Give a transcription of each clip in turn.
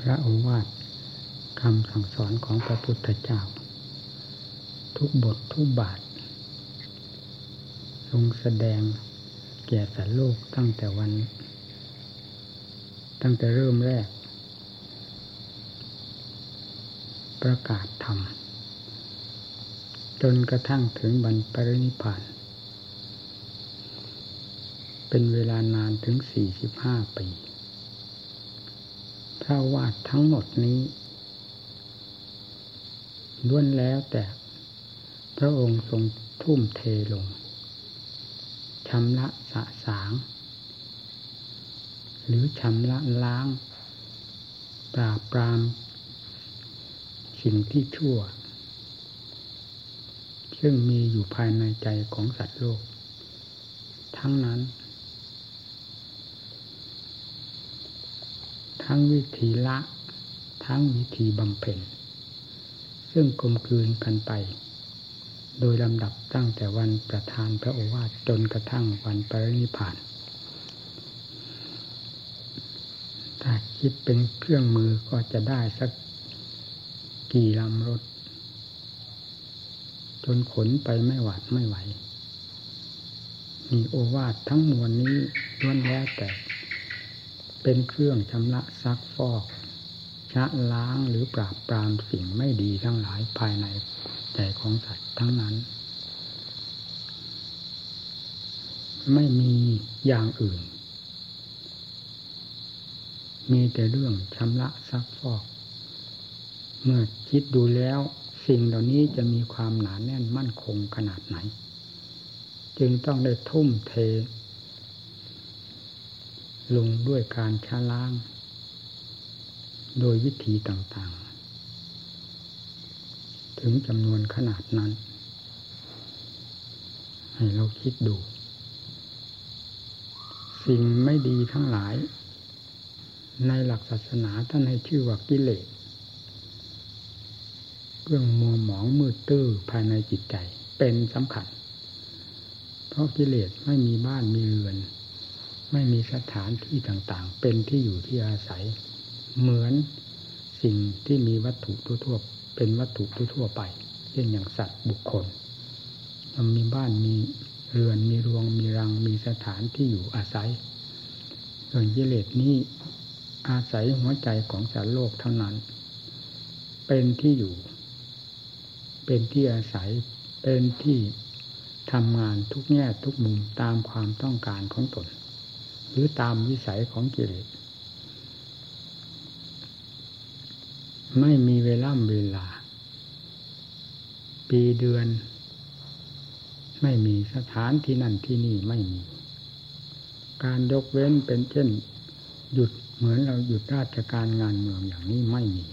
พระโอวาทคำสั่งสอนของพระพุทธเจ้า ทุกบททุกบาท ทรงแสดงแก่สัตว์โลกตั้งแต่วัน ตั้งแต่เริ่มแรก ประกาศธรรม จนกระทั่งถึงบรรปรินิพานเป็นเวลานานถึงสี่สิบห้าปี พระวาดทั้งหมดนี้ล้วนแล้วแต่พระองค์ทรงทุ่มเทลงชำระสะสาง หรือชำระล้าง ปราบปราม สิ่งที่ชั่ว ซึ่งมีอยู่ภายในใจของสัตว์โลก ทั้งนั้น ทั้งวิธีละ ทั้งวิธีบำเพ็ญ ซึ่งกลมกลืนกันไป โดยลำดับตั้งแต่วันประธานพระโอวาทจนกระทั่งวันปรินิพานถ้าคิดเป็นเครื่องมือก็จะได้สักกี่ลำรถ จนขนไปไม่หวาดไม่ไหวมีโอวาททั้งมวลนี้ล้วนแล้วแต่ เป็นเครื่องชำระซักฟอกชะล้างหรือปราบปรามสิ่งไม่ดีทั้งหลายภายในใจของสัตว์ทั้งนั้น ไม่มีอย่างอื่น มีแต่เรื่องชำระซักฟอก เมื่อคิดดูแล้วสิ่งเหล่านี้จะมีความหนาแน่นมั่นคงขนาดไหน จึงต้องได้ทุ่มเท ลงด้วยการชะล้าง โดยวิธีต่างๆ ถึงจำนวนขนาดนั้น ให้เราคิดดู สิ่งไม่ดีทั้งหลาย ในหลักศาสนาท่านให้ชื่อว่ากิเลสเรื่องมัวหมองมืดตื้อภายในจิตใจเป็นสำคัญ เพราะกิเลสไม่มีบ้านมีเรือน ไม่มีสถานที่ต่างๆ เป็นที่อยู่ที่อาศัย เหมือนสิ่งที่มีวัตถุทั่วๆเป็นวัตถุทั่วไปเช่นอย่างสัตว์บุคคลมันมีบ้านมีเรือนมีรวงมีรังมีสถานที่อยู่อาศัยส่วนกิเลสนี้อาศัยหัวใจของสารโลกเท่านั้น เป็นที่อยู่ เป็นที่อาศัยเป็นที่ทำงานทุกแง่ทุกมุมตามความต้องการของตน หรือตามวิสัยของกิเลสไม่มีเวลาเวลา ปีเดือน ไม่มีสถานที่นั่นที่นี่ไม่มี การยกเว้นเป็นเช่น หยุดเหมือนเราหยุดราชการงานเมืองอย่างนี้ไม่มี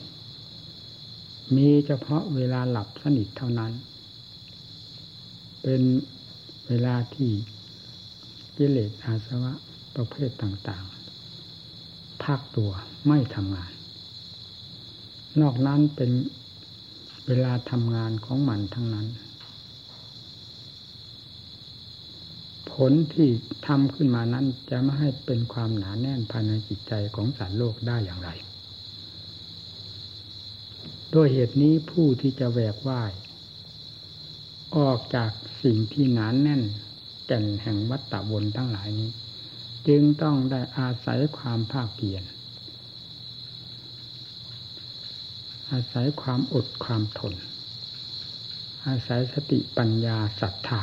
มีเฉพาะเวลาหลับสนิทเท่านั้น เป็นเวลาที่กิเลสอาสวะ ประเภทต่างๆพักตัวไม่ทำงาน นอกนั้นเป็นเวลาทำงานของมันทั้งนั้น ผลที่ทำขึ้นมานั้นจะไม่ให้เป็นความหนาแน่นภายในจิตใจของสารโลกได้อย่างไร ด้วยเหตุนี้ผู้ที่จะแหวกว่าย ออกจากสิ่งที่หนานแน่นแก่นแห่งวัฏฏะวนทั้งหลายนี้ จึงต้องได้อาศัยความภาคเพียรอาศัยความอดความทน อาศัยสติปัญญาศรัทธา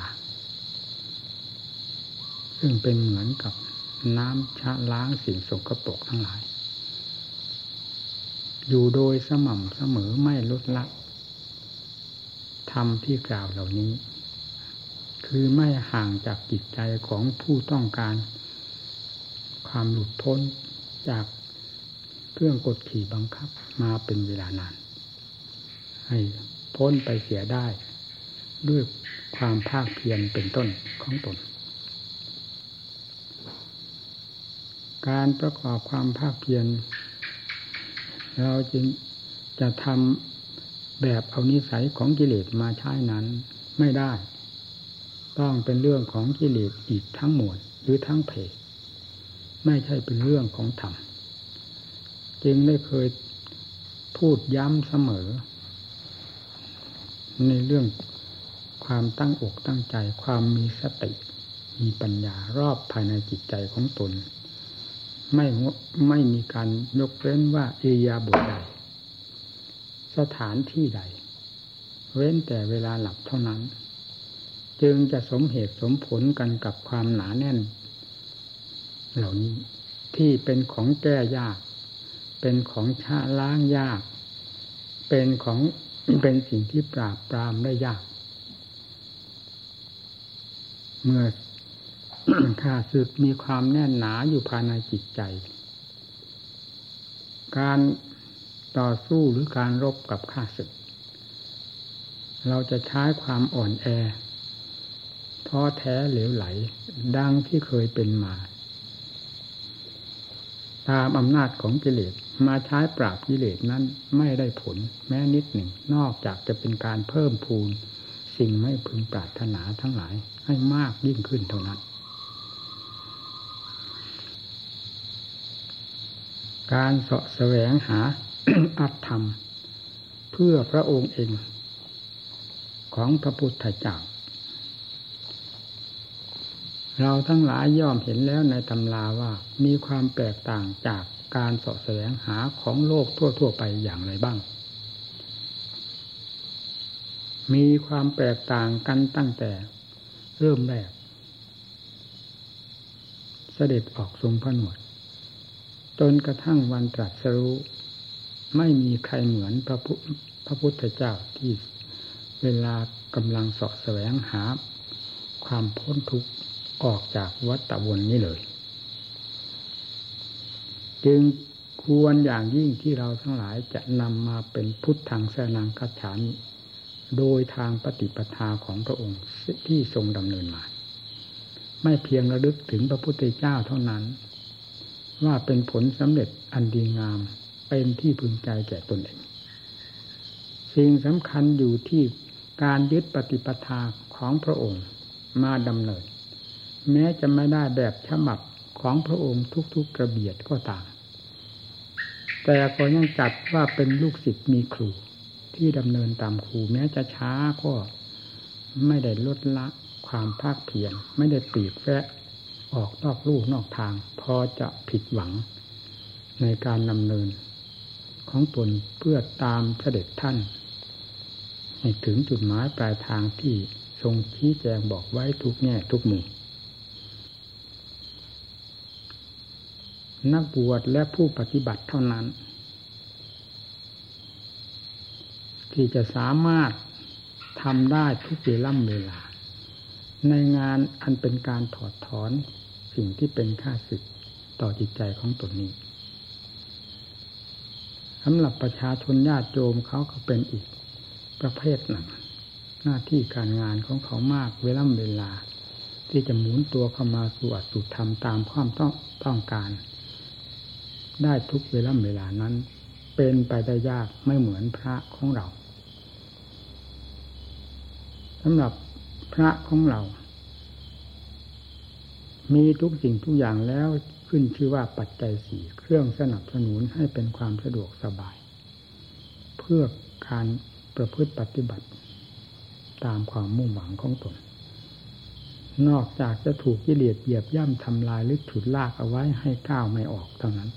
ซึ่งเป็นเหมือนกับน้ำชะล้างสิ่งสกปรกทั้งหลาย อยู่โดยสม่ำเสมอไม่ลดละทำที่กล่าวเหล่านี้ คือไม่ห่างจากจิตใจของผู้ต้องการ ความหลุดพ้นจากเครื่องกดขี่บังคับมาเป็นเวลานาน ให้พ้นไปเสียได้ ด้วยความภาคเพียรเป็นต้นของตน การประกอบความภาคเพียรเราจึงจะทำแบบเอานิสัยของกิเลสมาใช้นั้นไม่ได้ ต้องเป็นเรื่องของกิเลสอีกทั้งหมดหรือทั้งเพศ ไม่ใช่เป็นเรื่องของธรรมจึงได้เคยพูดย้ำเสมอ ในเรื่องความตั้งอกตั้งใจความมีสติ มีปัญญารอบภายในจิตใจของตน ไม่ไม่มีการยกเว้นว่าเอียาบทใด สถานที่ใด เว้นแต่เวลาหลับเท่านั้น จึงจะสมเหตุสมผลกันกับความหนาแน่น เหล่านี้ ที่เป็นของแก้ยาก เป็นของชะล้างยาก เป็นของเป็นสิ่งที่ปราบปรามได้ยาก เมื่อข้าศึกมีความแน่นหนาอยู่ภายในจิตใจ การต่อสู้หรือการรบกับข้าศึก เราจะใช้ความอ่อนแอท้อแท้เหลวไหล ดังที่เคยเป็นมา ตามอำนาจของกิเลสมาใช้ปราบกิเลสนั้นไม่ได้ผลแม้นิดหนึ่ง นอกจากจะเป็นการเพิ่มพูน สิ่งไม่พึงปรารถนาทั้งหลายให้มากยิ่งขึ้นเท่านั้น การเสาะแสวงหาอัตธรรม เพื่อพระองค์เอง ของพระพุทธเจ้า เราทั้งหลายย่อมเห็นแล้วในตำราว่ามีความแตกต่างจากการสาะแสวงหาของโลกทั่ว ๆ ไปอย่างไรบ้าง มีความแตกต่างกันตั้งแต่เริ่มแรก เสด็จออกทรงผนวดจนกระทั่งวันตรัสรู้ไม่มีใครเหมือนพระพุพระพุทธเจ้าที่เวลากำลังสาะแสวงหาความพ้นทุกข์ ออกจากวัฏวนนี้เลย จึงควรอย่างยิ่งที่เราทั้งหลายจะนำมาเป็นพุทธังแสนังคัจฉามิโดยทางปฏิปทาของพระองค์ที่ทรงดำเนินมา ไม่เพียงระลึกถึงพระพุทธเจ้าเท่านั้น ว่าเป็นผลสำเร็จอันดีงามเป็นที่พึงใจแก่ตนเอง สิ่งสำคัญอยู่ที่การยึดปฏิปทาของพระองค์มาดำเนิน แม้จะไม่ได้แบบฉบับของพระองค์ทุกๆกระเบียดก็ตาม แต่ก็ยังจัดว่าเป็นลูกศิษย์มีครูที่ดำเนินตามครูแม้จะช้าก็ไม่ได้ลดละความภาคเพียรไม่ได้ปีกแฝะออกนอกลูกนอกทาง พอจะผิดหวังในการดำเนิน ของตนเพื่อตามเสด็จท่านให้ถึงจุดหมายปลายทางที่ทรงชี้แจงบอกไว้ทุกแง่ทุกมุม นักบวชและผู้ปฏิบัติเท่านั้น ที่จะสามารถทำได้ทุกเวล่ำเวลา ในงานอันเป็นการถอดถอนสิ่งที่เป็นค่าศึกต่อจิตใจของตนนี้สำหรับประชาชนญาติโยมเขาก็เป็นอีกประเภทหนึ่ง หน้าที่การงานของเขามากเวล่ำเวลา ที่จะหมุนตัวเข้ามาสู่อัตสุธรรมตามความต้องต้องการ ได้ทุกเวลาเวลานั้น เป็นไปได้ยากไม่เหมือนพระของเราสำหรับพระของเรา มีทุกสิ่งทุกอย่างแล้วขึ้นชื่อว่าปัจจัยสี่เครื่องสนับสนุนให้เป็นความสะดวกสบาย เพื่อการประพฤติปฏิบัติ ตามความมุ่งหวังของตน นอกจากจะถูกกิเลสเหยียบย่ำทำลายหรือฉุดลากเอาไว้ให้ก้าวไม่ออกเท่านั้น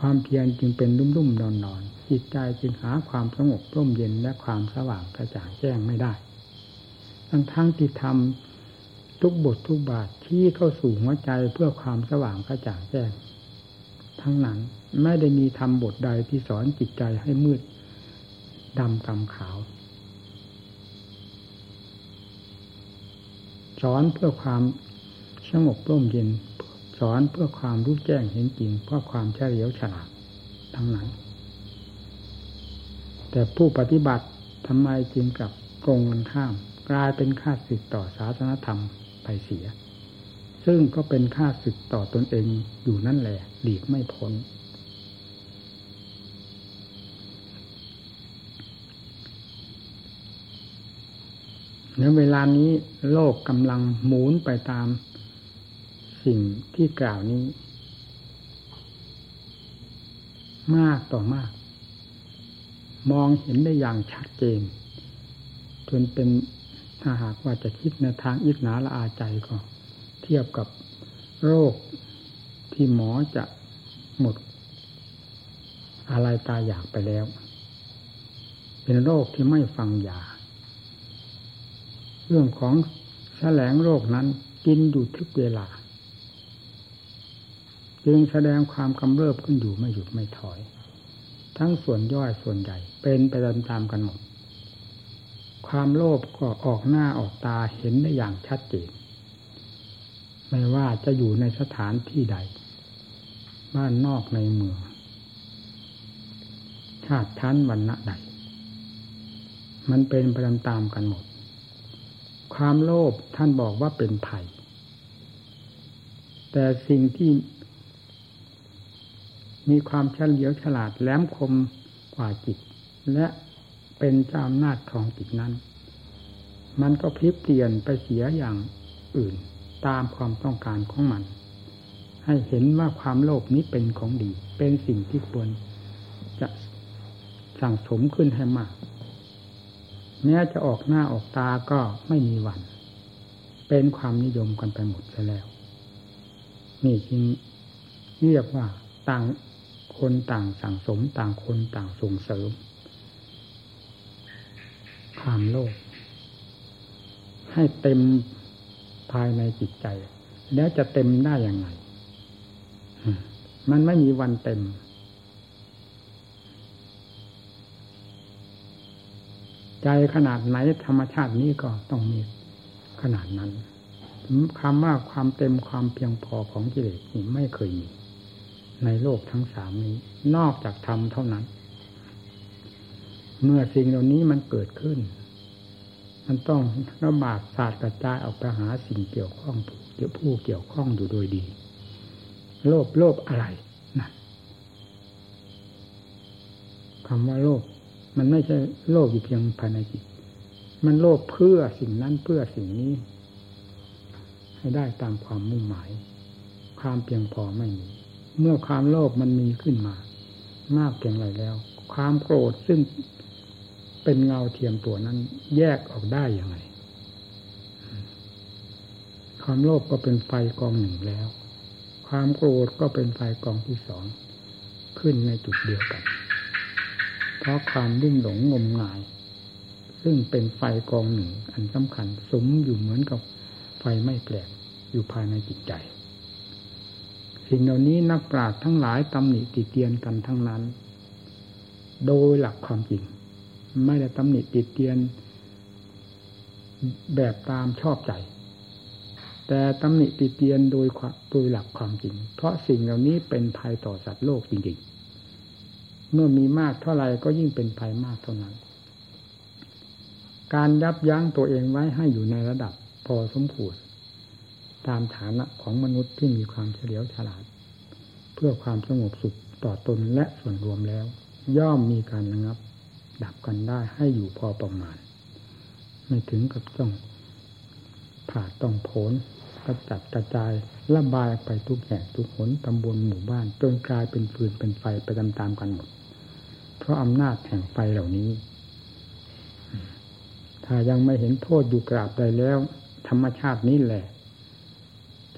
ความเพียรจึงเป็นรุ่มรุ่มนอนนอนจิตใจจึงหาความสงบร่มเย็นและความสว่างกระจ่างแจ้งไม่ได้ ทั้งทั้งที่ทำทุกบททุกบาทที่เข้าสู่หัวใจเพื่อความสว่างกระจ่างแจ้ง ทั้งนั้นไม่ได้มีทำบทใดที่สอนจิตใจให้มืดดำกำขาวสอนเพื่อความสงบร่มเย็น สอนเพื่อความรู้แจ้งเห็นจริงเพื่อความเฉลียวฉลาดทั้งนั้น แต่ผู้ปฏิบัติทำไมจึงกับตรงกันข้าม กลายเป็นค่าศึกต่อศาสนธรรมไปเสีย ซึ่งก็เป็นค่าศึกต่อตนเองอยู่นั่นแหละหลีกไม่พ้นในเวลานี้โลกกำลังหมุนไปตาม สิ่งที่กล่าวนี้ มากต่อมาก มองเห็นได้อย่างชัดเจน จนเป็นถ้าหากว่าจะคิดในทางอิจนาละอาใจก็ เทียบกับโรคที่หมอจะหมด อะไรตายอยากไปแล้ว เป็นโรคที่ไม่ฟังยา เรื่องของแสลงโรคนั้นกินอยู่ทุกเวลา จึงแสดงความกำเริบขึ้นอยู่ไม่หยุดไม่ถอย ทั้งส่วนย่อยส่วนใหญ่ เป็นไปตามๆกันหมด ความโลภก็ออกหน้าออกตาเห็นได้อย่างชัดเจนไม่ว่าจะอยู่ในสถานที่ใด บ้านนอกในเมือง ชาติชั้นวรรณะใด มันเป็นไปตามๆกันหมด ความโลภท่านบอกว่าเป็นภัยแต่สิ่งที่ มีความเฉลียวฉลาดแหลมคมกว่าจิต และเป็นเจ้าอำนาจของจิตนั้น มันก็พลิกเปลี่ยนไปเสียอย่างอื่นตามความต้องการของมัน ให้เห็นว่าความโลภนี้เป็นของดี เป็นสิ่งที่ควรจะสั่งสมขึ้นให้มาก แม้จะออกหน้าออกตาก็ไม่มีวัน เป็นความนิยมกันไปหมดแล้ว นี่จริงเรียกว่าต่าง คนต่างสั่งสมต่างคนต่างส่งเสริมความโลภให้เต็มภายในจิตใจ แล้วจะเต็มได้อย่างไงมันไม่มีวันเต็ม ใจขนาดไหนธรรมชาตินี้ก็ต้องมีขนาดนั้นคำว่าความเต็มความเพียงพอของกิเลสนี่ไม่เคยมี ในโลกทั้งสามนี้ นอกจากธรรมเท่านั้น เมื่อสิ่งเหล่านี้มันเกิดขึ้น มันต้องระบาดศาสตร์กระจายออกไปหาสิ่งเกี่ยวข้องเกี่ยวผู้เกี่ยวข้องอยู่โดยดี โลภโลภอะไรนะคำว่าโลภมันไม่ใช่โลภอยู่เพียงภายในจิต มันโลภเพื่อสิ่งนั้นเพื่อสิ่งนี้ ให้ได้ตามความมุ่งหมาย ความเพียงพอไม่มี เมื่อความโลภมันมีขึ้นมา มากเพียงไรแล้ว ความโกรธซึ่งเป็นเงาเทียมตัวนั้น แยกออกได้อย่างไรความโลภก็เป็นไฟกองหนึ่งแล้ว ความโกรธก็เป็นไฟกองที่สองขึ้นในจุดเดียวกัน เพราะความรุ่มหลงงมงาย ซึ่งเป็นไฟกองหนึ่ง อันสำคัญสมอยู่เหมือนกับไฟไม่แปลกอยู่ภายในจิตใจ สิ่งเหล่านี้นักปราชญ์ทั้งหลายตำหนิติเตียนกันทั้งนั้น โดยหลักความจริง ไม่ได้ตำหนิติเตียน แบบตามชอบใจ แต่ตำหนิติเตียนโดยโดยหลักความจริง เพราะสิ่งเหล่านี้เป็นภัยต่อสัตว์โลกจริงๆ เมื่อมีมากเท่าไรก็ยิ่งเป็นภัยมากเท่านั้น การยับยั้งตัวเองไว้ให้อยู่ในระดับพอสมควร ตามฐานะของมนุษย์ที่มีความเฉลียวฉลาด เพื่อความสงบสุขต่อตนและส่วนรวมแล้ว ย่อมมีการระงับ ดับกันได้ให้อยู่พอประมาณ ไม่ถึงกับต้องผ่าต้องโผนกระจัดกระจายระบายไปทุกแห่งทุกหนตำบลหมู่บ้านจนกลายเป็นฟืนเป็นไฟไปตามๆกันหมด เพราะอำนาจแห่งไฟเหล่านี้ ถ้ายังไม่เห็นโทษอยู่กราบใดแล้ว ธรรมชาตินี้แหละ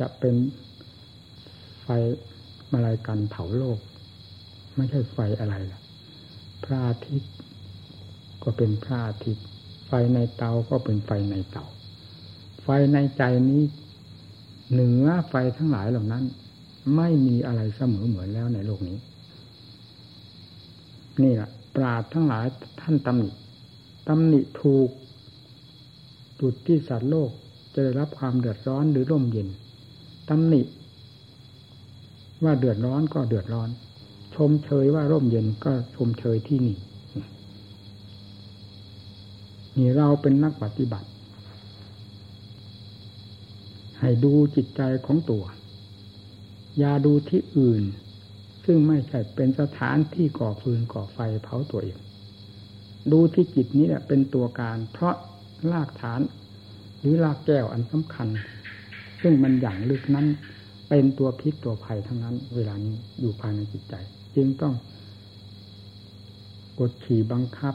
จะเป็นไฟมาลายกันเผาโลก ไม่ใช่ไฟอะไรล่ะ พระอาทิตย์ก็เป็นพระอาทิตย์ ไฟในเตาก็เป็นไฟในเตา ไฟในใจนี้เหนือไฟทั้งหลายเหล่านั้น ไม่มีอะไรเสมอเหมือนแล้วในโลกนี้ นี่แหละปราดทั้งหลายท่านตำหนิตำหนิถูกจุดที่สัตว์โลกจะได้รับความเดือดร้อนหรือร่มเย็น ตำหนิว่าเดือดร้อนก็เดือดร้อน ชมเชยว่าร่มเย็นก็ชมเชยที่นี่ นี่เราเป็นนักปฏิบัติ ให้ดูจิตใจของตัว อย่าดูที่อื่น ซึ่งไม่ใช่เป็นสถานที่ก่อฟืนก่อไฟเผาตัวเอง ดูที่จิตนี้แหละเป็นตัวการ เพราะรากฐาน หรือรากแก้วอันสำคัญ ซึ่งมันอย่างลึกนั้น เป็นตัวพิษตัวภัยทั้งนั้น เวลานี้อยู่ภายในจิตใจ จึงต้องกดขี่บังคับ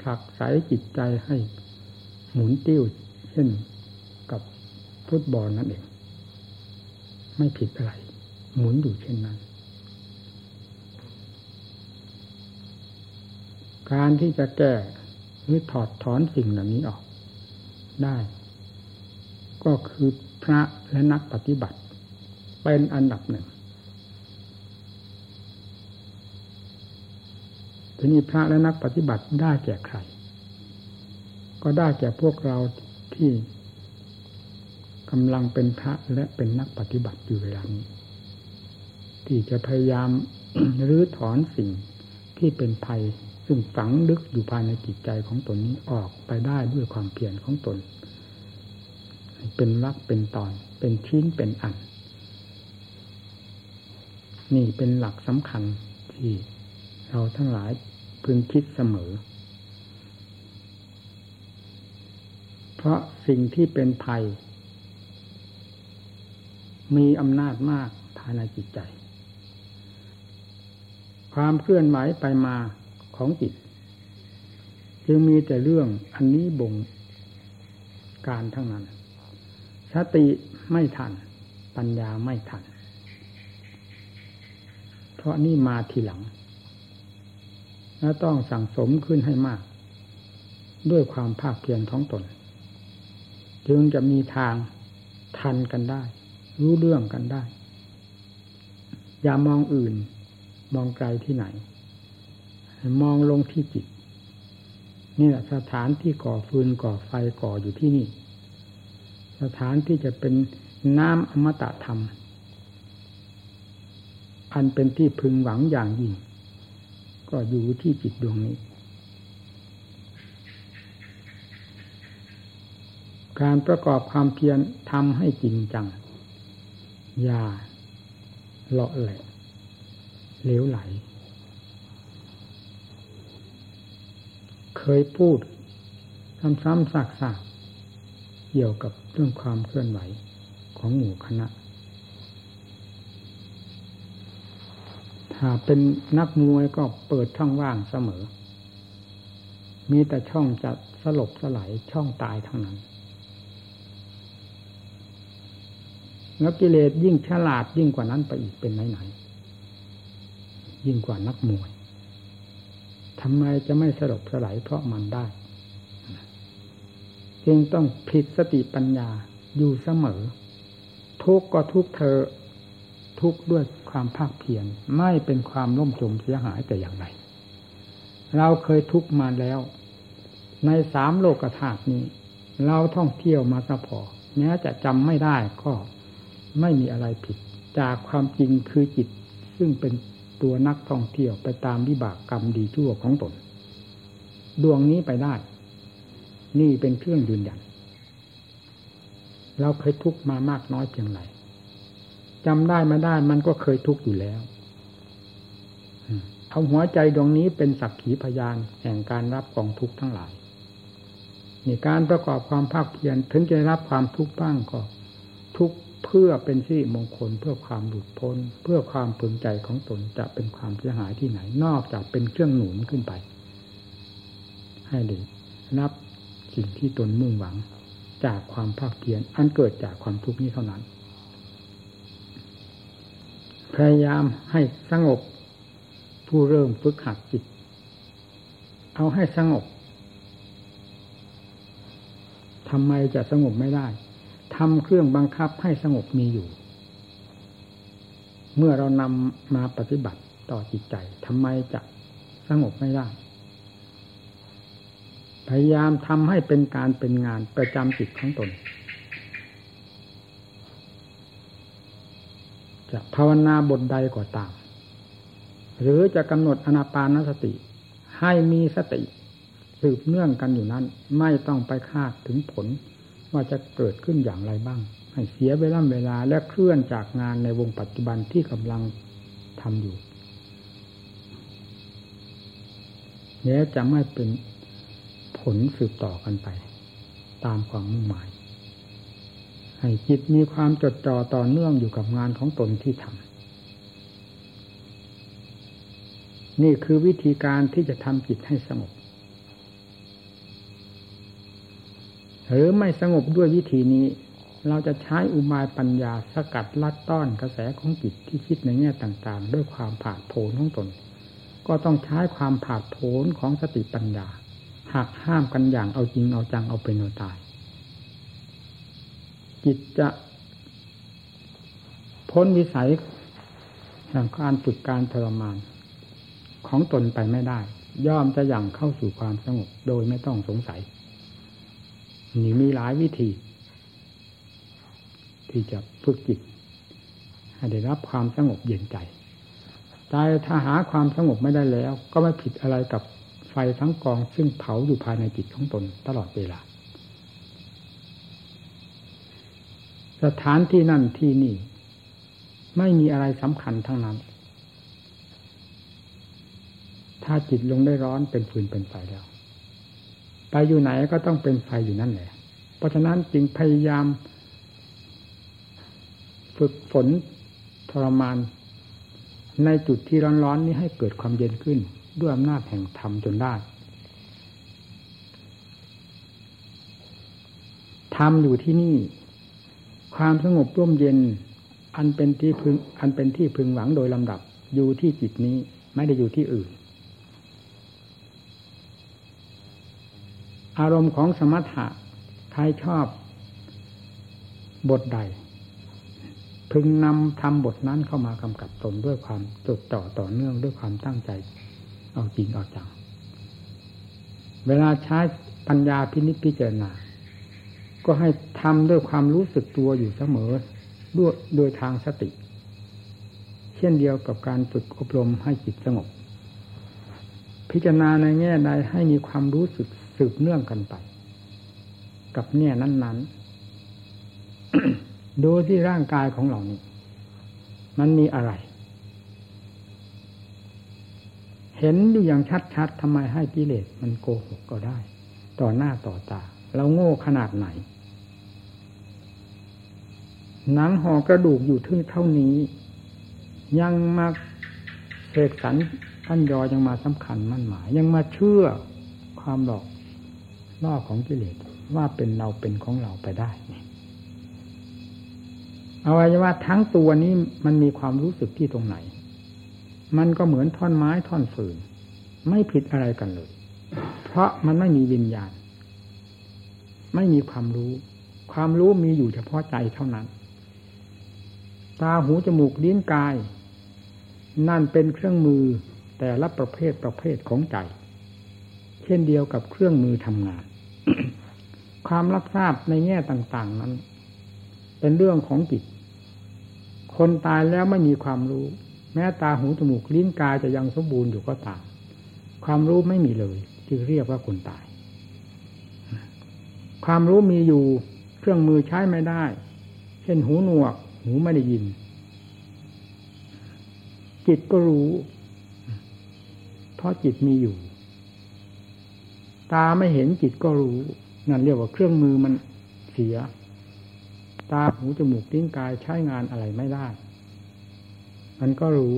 ผลักใสจิตใจให้หมุนติ้วเช่นกับฟุตบอลนั่นเอง ไม่ผิดอะไร หมุนอยู่เช่นนั้น การที่จะแก้หรือถอดถอนสิ่งเหล่านี้ออกได้ ก็คือ พระและนักปฏิบัติ เป็นอันดับหนึ่งทีนี้พระและนักปฏิบัติได้แก่ใคร ก็ได้แก่พวกเราที่กำลังเป็นพระและเป็นนักปฏิบัติอยู่เวลานี้ ที่จะพยายามรื้อถอนสิ่งที่เป็นภัยซึ่งฝังลึกอยู่ภายในจิตใจของตนนี้ออกไปได้ด้วยความเพียรของตน เป็นรักเป็นตอน เป็นชิ้นเป็นอัน นี่เป็นหลักสำคัญที่เราทั้งหลายพึงคิดเสมอ เพราะสิ่งที่เป็นภัย มีอำนาจมากภายในจิตใจ ความเคลื่อนไหวไปมาของจิตจึงมีแต่เรื่องอันนี้บ่งการทั้งนั้น สติไม่ทัน ปัญญาไม่ทัน เพราะนี่มาทีหลัง และต้องสั่งสมขึ้นให้มาก ด้วยความภาคเพียรของตน จึงจะมีทางทันกันได้ รู้เรื่องกันได้ อย่ามองอื่น มองไกลที่ไหน มองลงที่จิตนี่แหละสถานที่ก่อฟืนก่อไฟก่ออยู่ที่นี่ สถานที่จะเป็นน้ำอมตะธรรม อันเป็นที่พึงหวังอย่างยิ่ง ก็อยู่ที่จิตดวงนี้ การประกอบความเพียรทำให้จริงจัง อย่าเลาะแหละเลวไหล เคยพูดซ้ำๆซากๆ เกี่ยวกับเรื่องความเคลื่อนไหวของหมู่คณะหาเป็นนักมวยก็เปิดช่องว่างเสมอ มีแต่ช่องจะสลบสลายช่องตายทั้งนั้น แล้วกิเลสยิ่งฉลาดยิ่งกว่านั้นไปอีกเป็นไหนๆยิ่งกว่านักมวยทำไมจะไม่สลบสลายเพราะมันได้ จึงต้องผิดสติปัญญาอยู่เสมอ ทุกก็ทุกเธอ ทุกด้วยความภาคเพียรไม่เป็นความล่มจมเสียหายแต่อย่างใดเราเคยทุกมาแล้ว ในสามโลกธาตุนี้ เราท่องเที่ยวมาสะพอแม้จะจำไม่ได้ก็ไม่มีอะไรผิด จากความจริงคือจิต ซึ่งเป็นตัวนักท่องเที่ยวไปตามวิบากกรรมดีชั่วของตน ดวงนี้ไปได้ นี่เป็นเครื่องยืนยัน เราเคยทุกข์มามากน้อยเพียงไรจำได้มาได้มันก็เคยทุกข์อยู่แล้วเอาหัวใจดวงนี้เป็นสักขีพยานแห่งการรับกองทุกข์ทั้งหลายนี่การประกอบความภาคเพียรถึงจะรับความทุกข์บ้างก็ ทุกเพื่อเป็นสิริมงคลเพื่อความหลุดพ้น เพื่อความพึงใจของตนจะเป็นความเสียหายที่ไหน นอกจากเป็นเครื่องหนุนขึ้นไป ให้ดีนับ สิ่งที่ตนมุ่งหวังจากความภาคเพียรอันเกิดจากความทุกข์นี้เท่านั้น พยายามให้สงบผู้เริ่มฝึกหัดจิต เอาให้สงบทำไมจะสงบไม่ได้ทำเครื่องบังคับให้สงบมีอยู่ เมื่อเรานำมาปฏิบัติต่อจิตใจทำไมจะสงบไม่ได้ พยายามทำให้เป็นการเป็นงานประจำจิตของตน จะภาวนาบทใดก็ตาม หรือจะกำหนดอนาปานสติ ให้มีสติสืบเนื่องกันอยู่นั้น ไม่ต้องไปคาดถึงผล ว่าจะเกิดขึ้นอย่างไรบ้าง ให้เสียเวลาเวลาและเคลื่อนจากงานในวงปัจจุบันที่กำลังทำอยู่นี้จะไม่เป็น ผลสืบต่อกันไป ตามความมุ่งหมาย ให้จิตมีความจดจ่อต่อเนื่องอยู่กับงานของตนที่ทำนี่คือวิธีการที่จะทำจิตให้สงบหรือไม่สงบด้วยวิธีนี้ เราจะใช้อุบายปัญญาสกัดลัดต้อนกระแสของจิตที่คิดในแง่ต่างๆ ด้วยความผาดโผนของตน ก็ต้องใช้ความผาดโผนของสติปัญญา หักห้ามกันอย่างเอาจริงเอาจังเอาเป็นเอาตาย จิตจะพ้นวิสัยแห่งการฝึกการทรมาน ของตนไปไม่ได้ ย่อมจะยังเข้าสู่ความสงบโดยไม่ต้องสงสัย นี่มีหลายวิธี ที่จะฝึกจิตให้ได้รับความสงบเย็นใจใจถ้าหาความสงบไม่ได้แล้ว ก็ไม่ผิดอะไรกับ ไฟทั้งกองซึ่งเผาอยู่ภายในจิตของตนตลอดเวลา สถานที่นั่นที่นี่ ไม่มีอะไรสำคัญทั้งนั้น ถ้าจิตลงได้ร้อนเป็นฟืนเป็นไฟแล้ว ไปอยู่ไหนก็ต้องเป็นไฟอยู่นั่นแหละ เพราะฉะนั้นจึงพยายาม ฝึกฝนทรมาน ในจุดที่ร้อนๆนี้ให้เกิดความเย็นขึ้น ด้วยอำนาจแห่งธรรมจนได้ธรรมอยู่ที่นี่ ความสงบร่มเย็น อันเป็นที่พึง อันเป็นที่พึงหวังโดยลำดับ อยู่ที่จิตนี้ไม่ได้อยู่ที่อื่น อารมณ์ของสมถะใครชอบบทใด พึงนำทำบทนั้นเข้ามากำกับตนด้วยความจดจ่อต่อเนื่องด้วยความตั้งใจ เอาจริงเอาจัง เวลาใช้ปัญญาพินิจพิจารณา ก็ให้ทำด้วยความรู้สึกตัวอยู่เสมอด้วยโดยทางสติ เช่นเดียวกับการฝึกอบรมให้จิตสงบ พิจารณาในแง่ใดให้มีความรู้สึกสืบเนื่องกันไป กับแง่นั้นๆโดยที่ร่างกายของเรานี้ มันมีอะไร เห็นอยู่อย่างชัดๆทำไมให้กิเลสมันโกหกก็ได้ ต่อหน้าต่อตา เราโง่ขนาดไหน หนังห่อกระดูกอยู่ทึ่งเท่านี้ ยังมาเสกสรรท่านยอยังมาสำคัญมั่นหมาย ยังมาเชื่อความหลอกล่อของกิเลสว่าเป็นเราเป็นของเราไปได้เอาไว้ว่าทั้งตัวนี้มันมีความรู้สึกที่ตรงไหน มันก็เหมือนท่อนไม้ท่อนฟืน ไม่ผิดอะไรกันเลย เพราะมันไม่มีวิญญาณ ไม่มีความรู้ ความรู้มีอยู่เฉพาะใจเท่านั้น ตาหูจมูกลิ้นกาย นั่นเป็นเครื่องมือแต่ละประเภทประเภทของใจ เช่นเดียวกับเครื่องมือทำงาน ความรับทราบในแง่ต่าง ๆนั้น เป็นเรื่องของจิต คนตายแล้วไม่มีความรู้ แม้ตาหูจมูกลิ้นกายจะยังสมบูรณ์อยู่ก็ตามความรู้ไม่มีเลย จึงเรียกว่าคนตาย ความรู้มีอยู่เครื่องมือใช้ไม่ได้ เช่นหูหนวก หูไม่ได้ยิน จิตก็รู้เพราะจิตมีอยู่ ตาไม่เห็นจิตก็รู้ นั่นเรียกว่าเครื่องมือมันเสีย ตาหูจมูกลิ้นกายใช้งานอะไรไม่ได้ มันก็รู้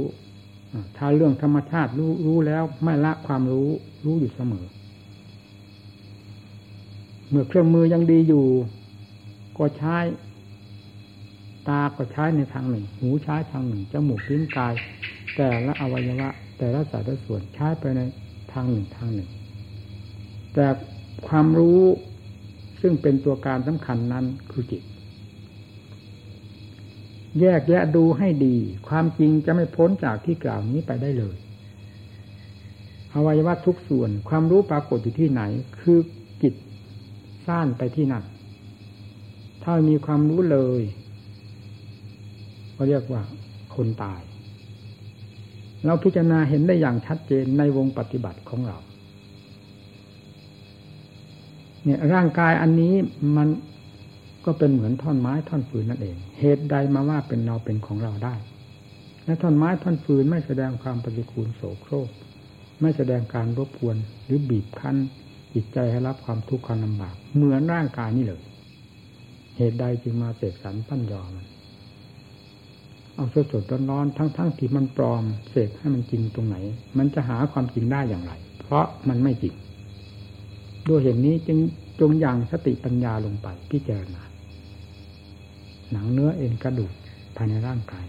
ถ้าเรื่องธรรมชาติรู้รู้แล้วไม่ละความรู้ รู้อยู่เสมอ เมื่อเครื่องมือยังดีอยู่ ก็ใช้ ตาก็ใช้ในทางหนึ่ง หูใช้ทางหนึ่งจมูกลิ้นกาย แต่ละอวัยวะ แต่ละสารส่วนใช้ไปในทางหนึ่งทางหนึ่ง แต่ความรู้ซึ่งเป็นตัวการสำคัญนั้นคือจิต แยกแยะดูให้ดี ความจริงจะไม่พ้นจากที่กล่าวนี้ไปได้เลยอวัยวะทุกส่วนความรู้ปรากฏอยู่ที่ไหน คือจิตซ่านไปที่นั่นถ้ามีความรู้เลยก็เรียกว่าคนตาย เราพิจารณาเห็นได้อย่างชัดเจนในวงปฏิบัติของเรา เนี่ยร่างกายอันนี้มัน ก็เป็นเหมือนท่อนไม้ท่อนฟืนนั่นเอง เหตุใดมาว่าเป็นเราเป็นของเราได้ และท่อนไม้ท่อนฟืนไม่แสดงความปฏิคูลโสโครก ไม่แสดงการรบกวนหรือบีบคั้นจิตใจให้รับความทุกข์ความลำบาก เหมือนร่างกายนี่เลย เหตุใดจึงมาเสกสรรปั้นยอมัน เอาสดสดร้อนๆทั้งๆทที่มันปลอมเสกให้มันจริงตรงไหน มันจะหาความจริงได้อย่างไร เพราะมันไม่จริงด้วยเหตุนนี้จึงจงยังสติปัญญาลงไปพิจารณา หนังเนื้อเอ็นกระดูกภายในร่างกาย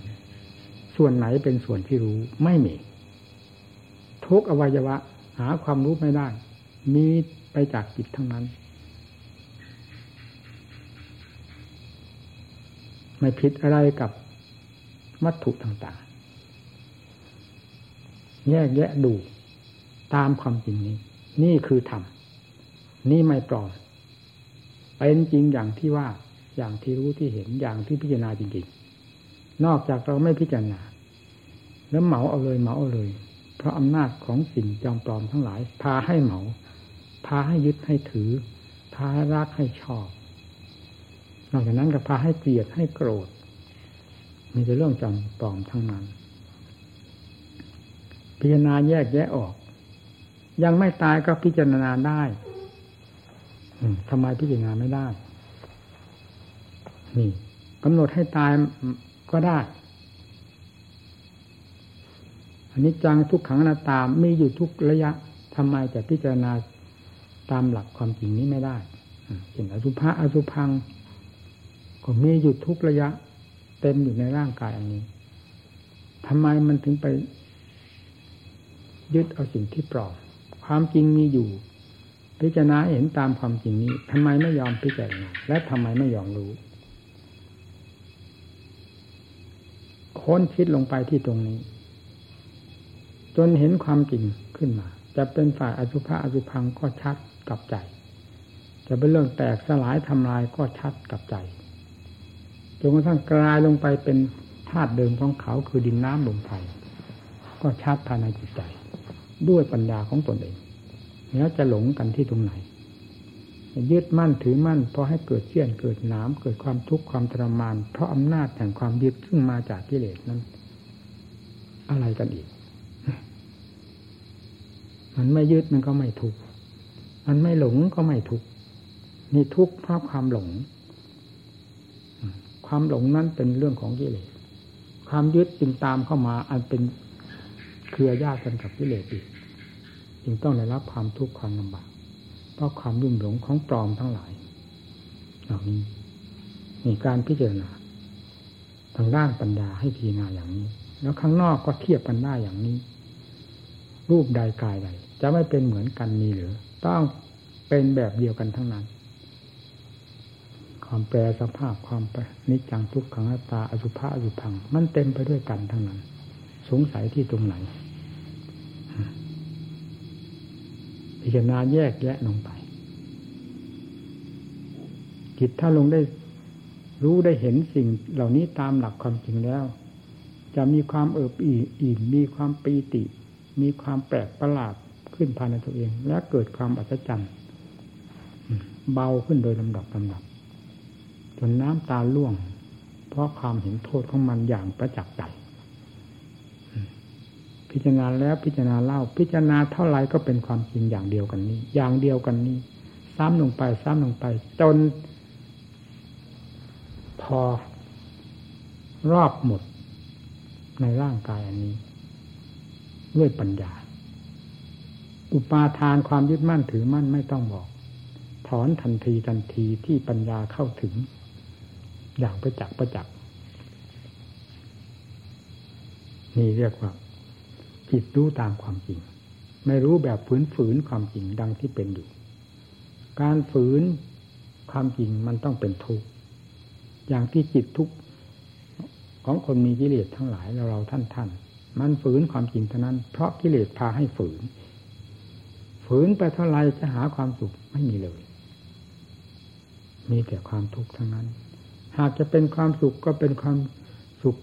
ส่วนไหนเป็นส่วนที่รู้ไม่มี ทุกอวัยวะ หาความรู้ไม่ได้ มีไปจากจิตทั้งนั้น ไม่ผิดอะไรกับวัตถุต่างๆ แยกแยะดูตามความจริงนี้ นี่คือธรรม นี่ไม่ปลอมเป็นจริงอย่างที่ว่า อย่างที่รู้ที่เห็นอย่างที่พิจารณาจริงๆ นอกจากเราไม่พิจารณา แล้วเหมาเอาเลยเหมาเอาเลย เพราะอำนาจของสิ่งจอมปลอมทั้งหลาย พาให้เหมา พาให้ยึดให้ถือ พาให้รักให้ชอบ นอกจากนั้นก็พาให้เกลียดให้โกรธ มีแต่เรื่องจำปลอมทั้งนั้น พิจารณาแยกแยะออก ยังไม่ตายก็พิจารณาได้ทำไมพิจารณาไม่ได้ นี่กำหนดให้ตายก็ได้อันนี้จังทุกขังนาตามมีอยู่ทุกระยะทำไมจะพิจารณาตามหลักความจริงนี้ไม่ได้เห็นอสุภะอสุพัง ก็มีอยู่ทุกระยะ เต็มอยู่ในร่างกายอันนี้ทำไมมันถึงไป ยึดเอาสิ่งที่ปลอมความจริงมีอยู่ พิจารณาเห็นตามความจริงนี้ทำไมไม่ยอมพิจารณาและทำไมไม่ยอมรู้ ค้นคิดลงไปที่ตรงนี้ จนเห็นความจริงขึ้นมา จะเป็นฝ่ายอสุภะอสุพังก็ชัดกับใจ จะเป็นเรื่องแตกสลายทำลายก็ชัดกับใจจนกระทั่งกลายลงไปเป็นธาตุเดิมของเขาคือดินน้ำลมไฟก็ชัดภายในจิตใจ ด้วยปัญญาของตนเองแล้วจะหลงกันที่ตรงไหน ยึดมั่นถือมั่นพอให้เกิดเชี่ยนเกิดน้ำเกิดความทุกข์ความทรมาน เพราะอำนาจแห่งความยึดซึ่งมาจากกิเลสนั้น อะไรกันอีก มันไม่ยึดมันก็ไม่ทุกข์มันไม่หลงก็ไม่ทุกข์นี่ทุกข์เพราะความหลง ความหลงนั้นเป็นเรื่องของกิเลสความยึดจึงตามเข้ามาอันเป็นเครือญาติกันกับกิเลสอีกจึงต้องได้รับความทุกข์ความลำบาก เพราะความรุ่มหลงของปลอมทั้งหลายเหล่านี้มีการพิจารณาทางด้านปัญญาให้พิจารณาอย่างนี้ แล้วข้างนอกก็เทียบกันได้อย่างนี้ รูปใดกายใด จะไม่เป็นเหมือนกันมีหรือ ต้องเป็นแบบเดียวกันทั้งนั้น ความแปรสภาพความไปนิจังทุกขังตาอสุภะอสุพัง มันเต็มไปด้วยกันทั้งนั้น สงสัยที่ตรงไหน พิจารณาแยกแยะลงไปจิตถ้าลงได้รู้ได้เห็นสิ่งเหล่านี้ตามหลักความจริงแล้ว จะมีความเอิบอิ่มมีความปีติ มีความแปลกประหลาดขึ้นภายในตัวเอง และเกิดความอัศจรรย์เบาขึ้นโดยลำดับลำดับ จนน้ำตาล่วง เพราะความเห็นโทษของมันอย่างประจักษ์ใจ พิจารณาแล้วพิจารณาเล่า พิจารณาเท่าไรก็เป็นความจริงอย่างเดียวกันนี้ อย่างเดียวกันนี้ ซ้ำลงไปซ้ำลงไป จน พอรอบหมดในร่างกายอันนี้ ด้วยปัญญา อุปาทานความยึดมั่นถือมั่นไม่ต้องบอก ถอนทันทีทันทีที่ปัญญาเข้าถึง อย่างประจักษ์ประจักษ์นี่เรียกว่า จิตรู้ตามความจริง ไม่รู้แบบฝืนฝืนความจริงดังที่เป็นอยู่ การฝืนความจริงมันต้องเป็นทุกข์อย่างที่จิตทุกข์ของคนมีกิเลสทั้งหลายเราเราท่านท่านมันฝืนความจริงเท่านั้น เพราะกิเลสพาให้ฝืน ฝืนไปเท่าไรจะหาความสุขไม่มีเลย มีแต่ความทุกข์ทั้งนั้น หากจะเป็นความสุขก็เป็นความสุข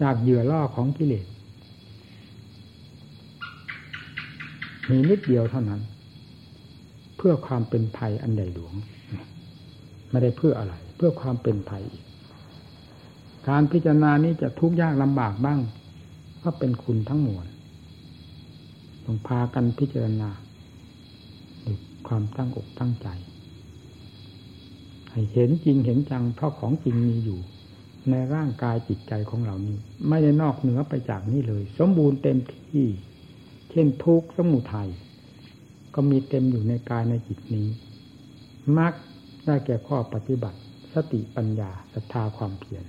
จากเหยื่อล่อของกิเลสมีนิดเดียวเท่านั้น เพื่อความเป็นภัยอันใหญ่หลวง ไม่ได้เพื่ออะไร เพื่อความเป็นภัยการพิจารณานี้จะทุกข์ยากลำบากบ้างก็เป็นคุณทั้งมวลต้องพากันพิจารณาด้วยความตั้งอกตั้งใจ ให้เห็นจริงเห็นจังเพราะของจริงมีอยู่ ในร่างกายจิตใจของเรานี้ ไม่ได้นอกเหนือไปจากนี้เลย สมบูรณ์เต็มที่ เช่นทุกสมุทัยก็มีเต็มอยู่ในกายในจิตนี้มักได้แก่ข้อปฏิบัติ สติปัญญาศรัทธาความเพียร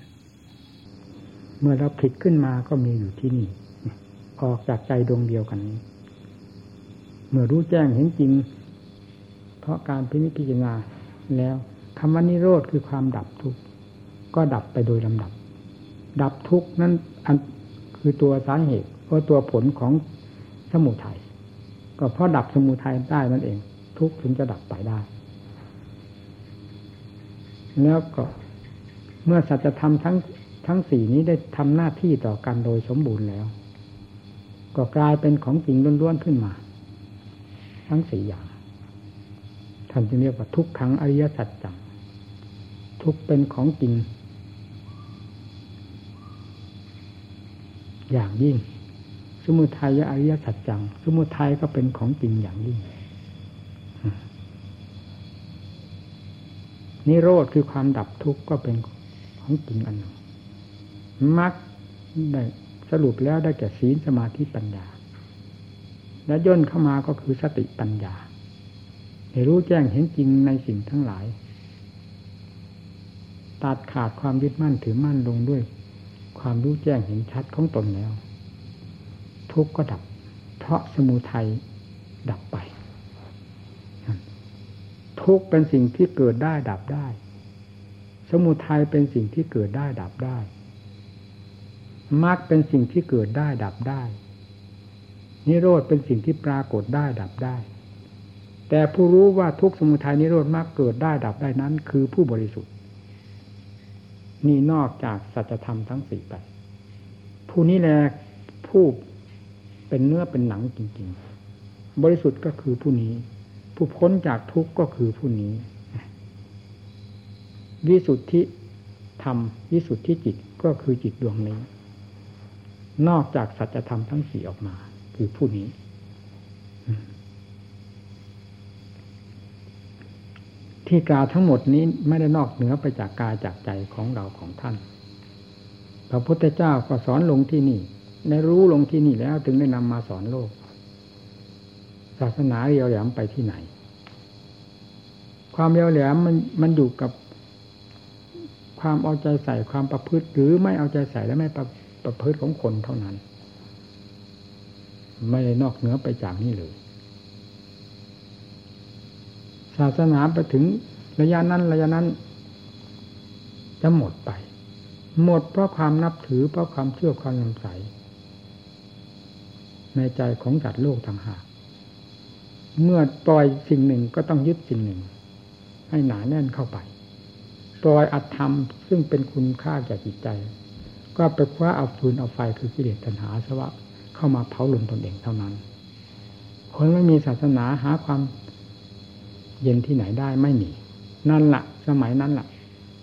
เมื่อเราผิดขึ้นมาก็มีอยู่ที่นี่ ออกจากใจดวงเดียวกันนี้ เมื่อรู้แจ้งเห็นจริง เพราะการพิจิจารณาแล้วคำว่านิโรธคือความดับทุกข์ ก็ดับไปโดยลำดับ ดับทุกนั้นอันคือตัวสาเหตุเพราะตัวผลของสมุทัยก็เพราะดับสมุทัยได้นั่นเอง ทุกถึงจะดับไปได้ แล้วก็เมื่อสัจธรรมทั้งทั้งสี่นี้ได้ทำหน้าที่ต่อกันโดยสมบูรณ์แล้ว ก็กลายเป็นของจริงล้วนๆขึ้นมา ทั้งสี่อย่างท่านจึงเรียกว่าทุกขังอริยสัจจังทุกเป็นของจริง อย่างยิ่ง สมุทัยอริยสัจจัง สมุทัยก็เป็นของจริงอย่างยิ่งนิโรธคือความดับทุกข์ก็เป็นของจริงอันหนึ่งมักได้สรุปแล้วได้แก่ศีลสมาธิปัญญา และย่นเข้ามาก็คือสติปัญญาให้รู้แจ้งเห็นจริงในสิ่งทั้งหลาย ตัดขาดความยึดมั่นถือมั่นลงด้วย ความรู้แจ้งเห็นชัดของตนแล้ว ทุกข์ก็ดับ เพราะสมุทัยดับไป ทุกข์เป็นสิ่งที่เกิดได้ดับได้ สมุทัยเป็นสิ่งที่เกิดได้ดับได้มรรคเป็นสิ่งที่เกิดได้ดับได้ นิโรธเป็นสิ่งที่ปรากฏได้ดับได้ แต่ผู้รู้ว่าทุกสมุทัยนิโรธมรรคเกิดได้ดับได้นั้น คือผู้บริสุทธิ์ นี่นอกจากสัจธรรมทั้งสี่ไป ผู้นี้แหละผู้เป็นเนื้อเป็นหนังจริง ๆ บริสุทธิ์ก็คือผู้นี้ ผู้พ้นจากทุกข์ก็คือผู้นี้ วิสุทธิธรรม วิสุทธิจิตก็คือจิตดวงนี้ นอกจากสัจธรรมทั้งสี่ออกมา คือผู้นี้ ที่กล่าวทั้งหมดนี้ไม่ได้นอกเหนือไปจากกายจากใจของเราของท่าน พระพุทธเจ้าก็สอนลงที่นี่ ได้รู้ลงที่นี่แล้วถึงได้นำมาสอนโลก ศาสนาเรียวแหลมไปที่ไหน ความเรียวแหลมมันมันอยู่กับความเอาใจใส่ความประพฤติ หรือไม่เอาใจใส่และไม่ประประพฤติของคนเท่านั้น ไม่ได้นอกเหนือไปจากนี้เลย ศาสนาไปถึงระยะนั้นระยะนั้น จะหมดไป หมดเพราะความนับถือเพราะความเชื่อความยำใสในใจของจัดโลกต่างหากเมื่อปล่อยสิ่งหนึ่งก็ต้องยึดสิ่งหนึ่ง ให้หนาแน่นเข้าไป ปล่อยอัตธรรมซึ่งเป็นคุณค่าแก่จิตใจ ก็ไปคว้าเอาฟืนเอาไฟคือกิเลสตัณหาสวะเข้ามาเผาลนตนเองเท่านั้น คนไม่มีศาสนาหาความ เย็นที่ไหนได้ไม่มี นั่นละสมัยนั้นละ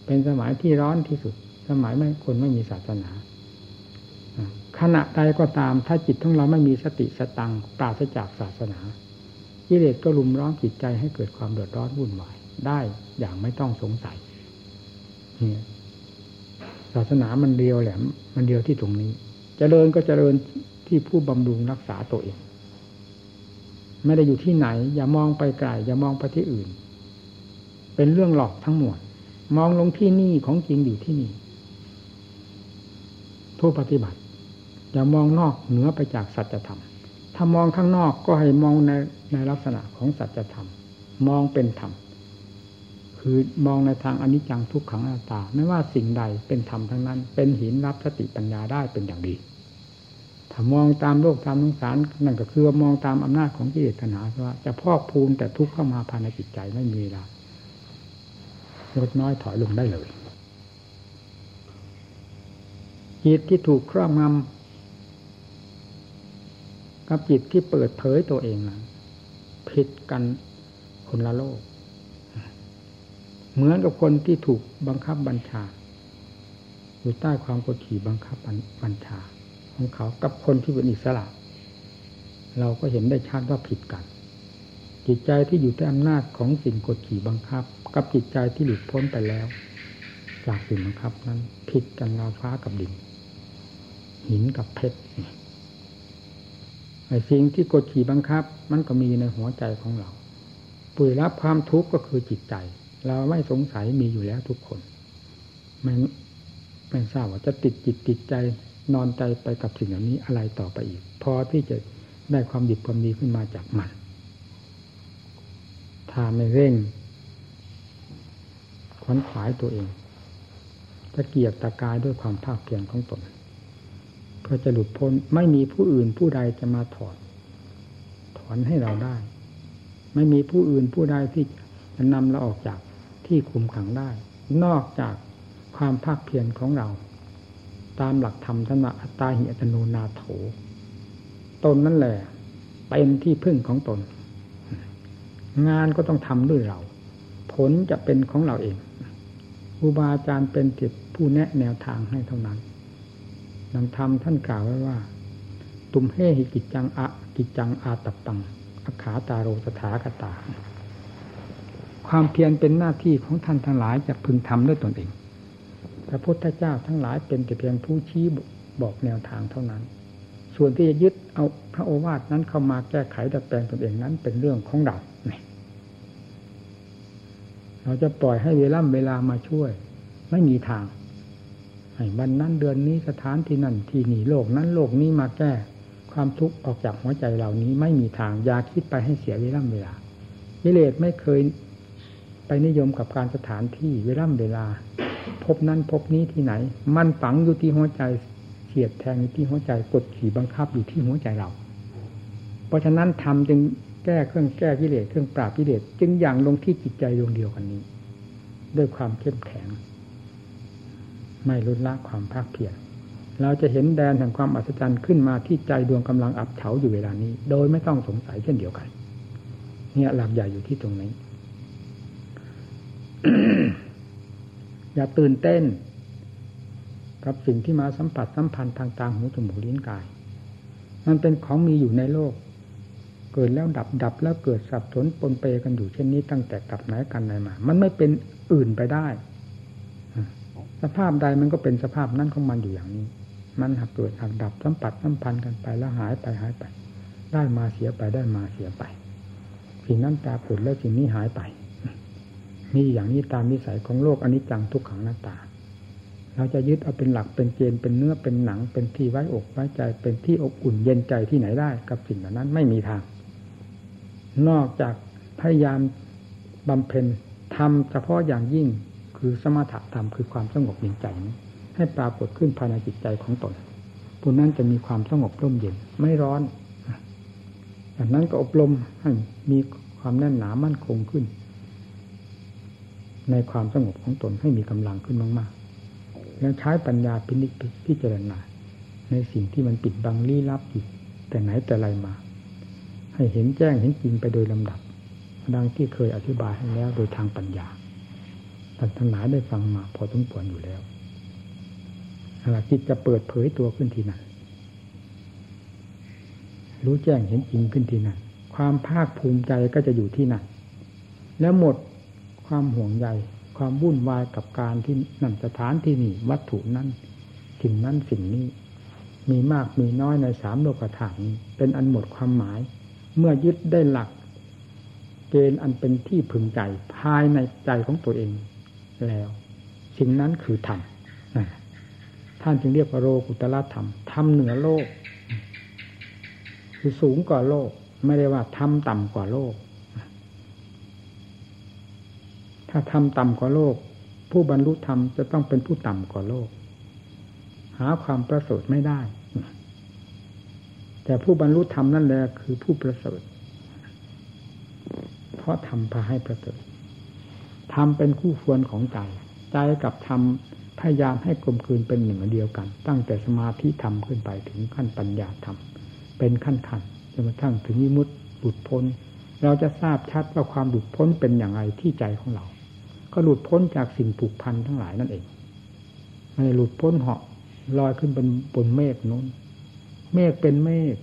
เป็นสมัยที่ร้อนที่สุด สมัยไม่คนไม่มีศาสนาขณะใดก็ตาม ถ้าจิตของเราไม่มีสติสตังปราศจากศาสนากิเลสก็ลุมร้อนจิตใจให้เกิดความเดือดร้อนวุ่นวายได้อย่างไม่ต้องสงสัยเนี่ยศาสนามันเดียวแหลมมันเดียวที่ตรงนี้จเจริญก็เจริญที่ผู้บำรุงรักษาตัวเอง ไม่ได้อยู่ที่ไหน อย่ามองไปไกลอย่ามองไปที่อื่น เป็นเรื่องหลอกทั้งหมด มองลงที่นี่ของจริงอยู่ที่นี่ผู้ปฏิบัติ อย่ามองนอกเหนือไปจากสัจธรรม ถ้ามองข้างนอกก็ให้มองในในลักษณะของสัจธรรม มองเป็นธรรม คือมองในทางอนิจจังทุกขังอนัตตา ไม่ว่าสิ่งใดเป็นธรรมทั้งนั้น เป็นหินรับสติปัญญาได้เป็นอย่างดี ถ้ามองตามโลกตามสงสารนั่นก็คือมองตามอำนาจของกิเลสตัณหาว่าจะพอกพูนแต่ทุกข์เข้ามาภายในจิตใจไม่มีเวลาลดน้อยถอยลงได้เลยจิตที่ถูกครอบงำกับจิตที่เปิดเผยตัวเองนั้นผิดกันคนละโลก เหมือนกับคนที่ถูกบังคับบัญชา อยู่ใต้ความกดขี่บังคับบัญชา ของเขา กับคนที่เป็นอิสระ เราก็เห็นได้ชัดว่าผิดกัน จิตใจที่อยู่ใต้อำนาจของสิ่งกดขี่บังคับ กับจิตใจที่หลุดพ้นไปแล้ว จากสิ่งบังคับนั้นผิดกันราวฟ้ากับดิน หินกับเพชรไอ้สิ่งที่กดขี่บังคับ มันก็มีในหัวใจของเราปุยรับความทุกข์ก็คือจิตใจ เราไม่สงสัยมีอยู่แล้วทุกคนไม่ไม่ทราบว่าจะติดจิตติดใจ นอนใจไปกับสิ่งเหล่านี้อะไรต่อไปอีก พอที่จะได้ความดีความดีขึ้นมาจากมันถ้าไม่เร่งขวนขวายตัวเองจะเกียรตะกายด้วยความภาคเพียรของตนเพื่อจะหลุดพ้นไม่มีผู้อื่นผู้ใดจะมาถอดถอนให้เราได้ ไม่มีผู้อื่นผู้ใดที่จะนำเราออกจากที่คุมขังได้ นอกจากความภาคเพียรของเรา ตามหลักธรรมธรรมอัตตาหิอัตโนนาโถ ตนนั่นแหละเป็นที่พึ่งของตน งานก็ต้องทำด้วยเรา ผลจะเป็นของเราเองครูบาอาจารย์เป็นจิตผู้แนะแนวทางให้เท่านั้นดังธรรมท่านกล่าวไว้ว่า ตุมเฮหิกิจจังอะกิจจังอาตับตังอขาตาโรสถาคตา ความเพียรเป็นหน้าที่ของท่านทั้งหลายจะพึงทำด้วยตนเอง พระพุทธเจ้าทั้งหลายเป็นแต่เพียงผู้ชี้บอกแนวทางเท่านั้น ส่วนที่จะยึดเอาพระโอวาทนั้นเข้ามาแก้ไขดัดแปลงตนเองนั้นเป็นเรื่องของเราเราจะปล่อยให้เวลาเวลามาช่วย ไม่มีทางให้วันนั้นเดือนนี้สถานที่นั่นที่นี่โลกนั้นโลกนี้มาแก้ ความทุกข์ออกจากหัวใจเหล่านี้ไม่มีทางอย่าคิดไปให้เสียเวลาเวลาวิเลศไม่เคยไปนิยมกับการสถานที่เวลาเวลา พบนั้นพบนี้ที่ไหน มันฝังอยู่ที่หัวใจเสียดแทงอยู่ที่หัวใจกดขี่บังคับอยู่ที่หัวใจเรา เพราะฉะนั้นทำจึงแก้เครื่องแก้กิเลสเครื่องปราบกิเลสจึงอย่างลงที่จิตใจดวงเดียวกันนี้ ด้วยความเข้มแข็ง ไม่ลดละความภาคเพียรเราจะเห็นแดนแห่งความอัศจรรย์ขึ้นมาที่ใจดวงกำลังอับเฉาอยู่เวลานี้ โดยไม่ต้องสงสัยเช่นเดียวกัน เนี่ยหลักใหญ่อยู่ที่ตรงนี้ อย่าตื่นเต้น กับสิ่งที่มาสัมผัสสัมพันธ์ทางตาหูจมูกลิ้นกาย มันเป็นของมีอยู่ในโลก เกิดแล้วดับดับแล้วเกิดสับสนปนเปกันอยู่เช่นนี้ตั้งแต่กลับไหนกันไหนมา มันไม่เป็นอื่นไปได้ สภาพใดมันก็เป็นสภาพนั้นของมันอยู่อย่างนี้ มันหักเกิดหักดับสัมผัสสัมพันธ์กันไปแล้วหายไปหายไป ได้มาเสียไปได้มาเสียไปสิ่งนั้นปรากฏแล้วสิ่งนี้หายไป มีอย่างนี้ตามนิสัยของโลกอนิจจังทุกขังหน้าตา เราจะยึดเอาเป็นหลักเป็นเกณฑ์เป็นเนื้อเป็นหนัง เป็นที่ไว้อกไว้ใจ เป็นที่อบอุ่นเย็นใจที่ไหนได้ กับสิ่งเหล่านั้นไม่มีทาง นอกจากพยายามบำเพ็ญทำเฉพาะอย่างยิ่งคือสมถะธรรมคือความสงบเย็นใจนี้ให้ปรากฏขึ้นภายในจิตใจของตนผู้นั้นจะมีความสงบร่มเย็นไม่ร้อนจากนั้นก็อบรมให้มีความแน่นหนามั่นคงขึ้น ในความสงบของตนให้มีกำลังขึ้นมากๆ แล้วใช้ปัญญาพินิจพิจารณาในสิ่งที่มันปิดบังลี้ลับอยู่แต่ไหนแต่ไรมา ให้เห็นแจ้งเห็นจริงไปโดยลำดับ ดังที่เคยอธิบายให้แล้วโดยทางปัญญาท่านทั้งหลายได้ฟังมาพอต้องปวนอยู่แล้วหลักจิตจะเปิดเผยตัวขึ้นทีนั้นรู้แจ้งเห็นจริงขึ้นทีนั้นความภาคภูมิใจก็จะอยู่ที่นั่นแล้วหมด ความห่วงใยความวุ่นวายกับการที่นั่นสถานที่นี่วัตถุนั้นสิ่งนั้นสิ่งนี้ มีมากมีน้อยในสามโลกฐานเป็นอันหมดความหมาย เมื่อยึดได้หลัก เกณฑ์อันเป็นที่พึงใจภายในใจของตัวเองแล้ว สิ่งนั้นคือธรรมท่านจึงเรียกว่าโลกุตละธรรมธรรมเหนือโลก คือสูงกว่าโลก ไม่ได้ว่าทำต่ำกว่าโลก ถ้าทำต่ำกว่าโลก ผู้บรรลุธรรมจะต้องเป็นผู้ต่ำกว่าโลก หาความประเสริฐไม่ได้ แต่ผู้บรรลุธรรมนั่นแหละคือผู้ประเสริฐเพราะทำพาให้ประเสริฐทำเป็นคู่ควรของใจ ใจกับธรรมพยายามให้กลมกลืนเป็นหนึ่งเดียวกัน ตั้งแต่สมาธิธรรมขึ้นไปถึงขั้นปัญญาธรรมเป็นขั้นขั้นจนกระทั่งถึงวิมุตติหลุดพ้น เราจะทราบชัดว่าความหลุดพ้นเป็นอย่างไรที่ใจของเรา ก็หลุดพ้นจากสิ่งผูกพันทั้งหลายนั่นเองไม่หลุดพ้นเหาะลอยขึ้นบนบนเมฆนู้น เมฆเป็นเมฆ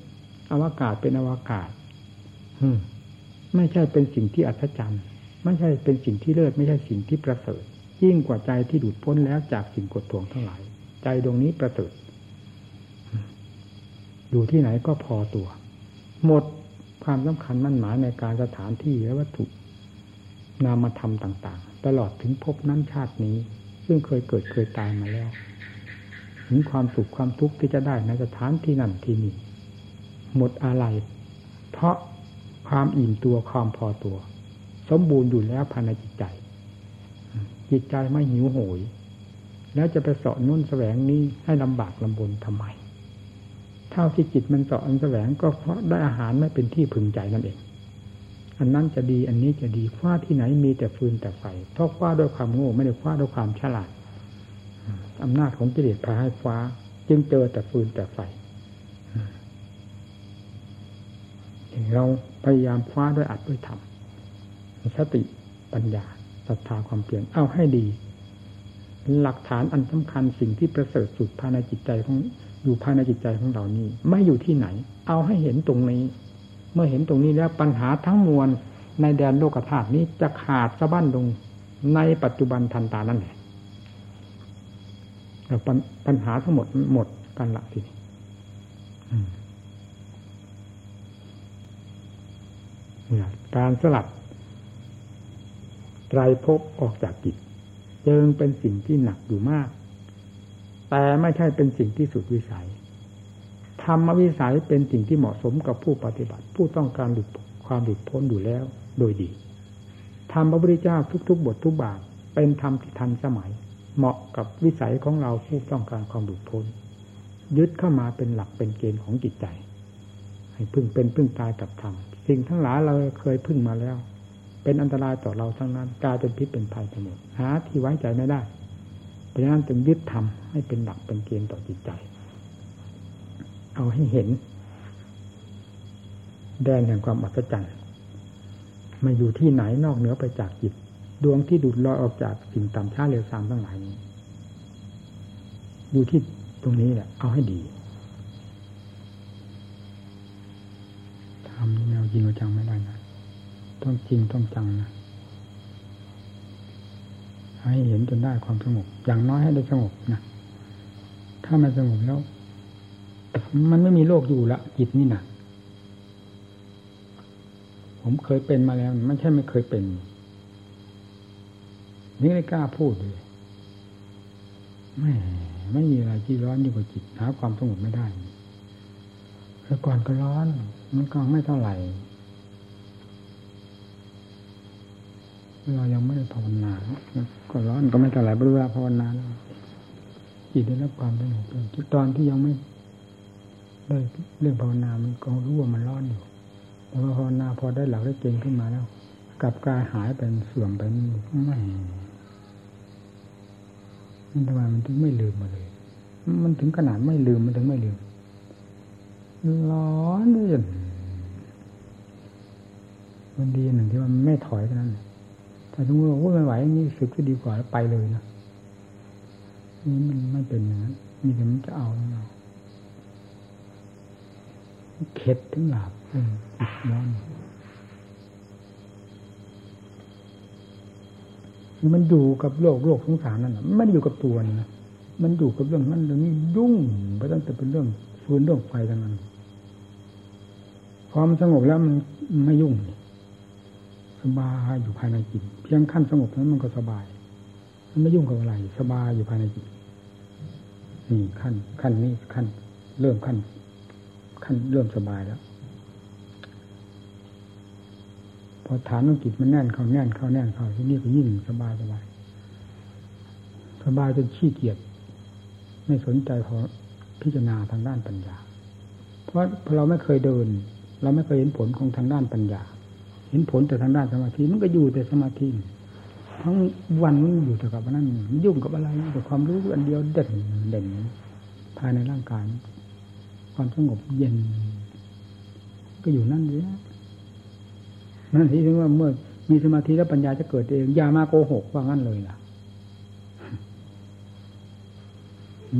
อวกาศเป็นอวกาศ อืไม่ใช่เป็นสิ่งที่อัศจรรย์ไม่ใช่เป็นสิ่งที่เลิศไม่ใช่สิ่งที่ประเสริฐยิ่งกว่าใจที่ดูดพ้นแล้วจากสิ่งกดทวงทั้งหลาย ใจดวงนี้ประเสริฐอยู่ที่ไหนก็พอตัว หมดความสำคัญมั่นหมายในการสถานที่และวัตถุนามธรรมต่าง ๆ ตลอดถึงพบนั้นชาตินี้ ซึ่งเคยเกิดเคยตายมาแล้ว ถึงความสุขความทุกข์ที่จะได้ในสถานที่นั่นที่นี่หมดอะไร เพราะความอิ่มตัวความพอตัว สมบูรณ์อยู่แล้วภายในจิตใจ จิตใจไม่หิวโหย แล้วจะไปเสาะนุ่นแสวงนี้ให้ลำบากลำบนทำไม เท่าที่จิตมันเสาะอันแสวงก็เพราะได้อาหารไม่เป็นที่พึงใจนั่นเอง อันนั้นจะดีอันนี้จะดีคว้าที่ไหนมีแต่ฟืนแต่ไฟเพราะคว้าด้วยความโง่ไม่ได้คว้าด้วยความฉลาดอำนาจของกิเลสพาให้คว้า จึงเจอแต่ฟืนแต่ไฟเราพยายามคว้าด้วยอัดด้วยธรรมสติปัญญาศรัทธาความเปลี่ยนเอาให้ดี หลักฐานอันสำคัญสิ่งที่ประเสริฐสุดภายในจิตใจของอยู่ภายในจิตใจของเรานี้ ไม่อยู่ที่ไหน เอาให้เห็นตรงนี้ มื่อเห็นตรงนี้แล้วปัญหาทั้งมวลในแดนโลกธาตุนี้จะขาดสะบั้นลงในปัจจุบันทันตานั่นแหละปัญหาทั้งหมดหมดกันละทีนี่การสลัดไตรภพออกจากจิตจึงเป็นสิ่งที่หนักอยู่มาก แต่ไม่ใช่เป็นสิ่งที่สุดวิสัย ธรรมวิสัยเป็นสิ่งที่เหมาะสมกับผู้ปฏิบัติ ผู้ต้องการหลุดความหลุดพ้นอยู่แล้ว โดยดีธรรมพระพุทธเจ้าทุก ๆ บททุกบาทเป็นธรรมที่ทันสมัย เหมาะกับวิสัยของเราผู้ต้องการความหลุดพ้น ยึดเข้ามาเป็นหลักเป็นเกณฑ์ของจิตใจ ให้พึ่งเป็นพึ่งตายกับธรรมสิ่งทั้งหลายเราเคยพึ่งมาแล้ว เป็นอันตรายต่อเราทั้งนั้นกลายเป็นพิษเป็นภัยไปหมดหาที่ไว้ใจไม่ได้เพราะฉะนั้นจึงยึดธรรมให้เป็นหลักเป็นเกณฑ์ต่อจิตใจ เอาให้เห็น แดนแห่งความอัศจรรย์มาอยู่ที่ไหนนอกเหนือไปจากจิต ดวงที่ดูดลอยออกจากสิ่งต่ำช้าเร็วซามทั้งหลายนี้ อยู่ที่ตรงนี้แหละ เอาให้ดีทำแนวจริงจังไม่ได้นะต้องจริงต้องจังนะให้เห็นจนได้ความสงบอย่างน้อยให้ได้สงบนะถ้าไม่สงบแล้ว มันไม่มีโลกอยู่ละจิตนี่นะผมเคยเป็นมาแล้ว ไม่ใช่ไม่เคยเป็น นี่ไม่กล้าพูดเลยไม่ไม่มีอะไรที่ร้อนยิ่งกว่าจิตหาความสงบไม่ได้แต่ก่อนก็ร้อน มันก็ไม่เท่าไหร่เรายังไม่ได้ภาวนาก็ร้อนก็ไม่เท่าไหร่เวลาภาวนาจิตได้รับความสงบตอนที่ยังไม่ ด้เรื่องภาวนามันก็รู้ว่ามันร้อนอยู่แต่ว่าภาวนาพอได้หลักได้เกณฑ์ขึ้นมาแล้วกลับกายหายเป็นเสื่อมไปไม่มันทำไมมันถึงไม่ลืมมาเลย มันถึงขนาดไม่ลืมมันถึงไม่ลืม ร้อนเลยมันดีหนึ่งที่มันไม่ถอยเท่านั้นแต่สมมติว่าไม่ไหวอย่างนี้สึกก็ดีกว่าแล้วไปเลยนะนี่มันไม่เป็นอย่างนั้นมีแต่มันจะเอาเรา เข็ดถึงหลับอืมร้อนมันอยู่กับโลกโลกสงสารนั่นแหะไม่ได้อยู่กับตัวนี่นะมันอยู่กับเรื่องนั้นเรื่องนี้ยุ่งไปตั้งแต่เป็นเรื่องฟืนเรื่องไฟทั้งนั้นพอมันสงบแล้วมันไม่ยุ่งสบายอยู่ภายในจิตเพียงขั้นสงบนั้นมันก็สบาย มันไม่ยุ่งกับอะไร สบายอยู่ภายในจิตนี่ขั้นขั้นนี้ขั้น เริ่มขั้น ขั้นเริ่มสบายแล้วพอฐานของจิตมันแน่นเข้าแน่นเข้าแน่นเข้าที่นี่ก็ยิ่งสบายสบายสบายจนขี้เกียจไม่สนใจพอพิจารณาทางด้านปัญญา เพราะเราไม่เคยเดิน เราไม่เคยเห็นผลของทางด้านปัญญา เห็นผลแต่ทางด้านสมาธิมันก็อยู่แต่สมาธิทั้งวันมันอยู่แต่กับนั้นมันยุ่งกับอะไรแต่ความรู้อันเดียวเด่นเด่นภายในร่างกาย ความสงบเย็น ก็อยู่นั่นเลยนั่นที่ถึงว่าเมื่อมีสมาธิแล้วปัญญาจะเกิดเองอย่ามาโกหกว่างั้นเลยล่ะ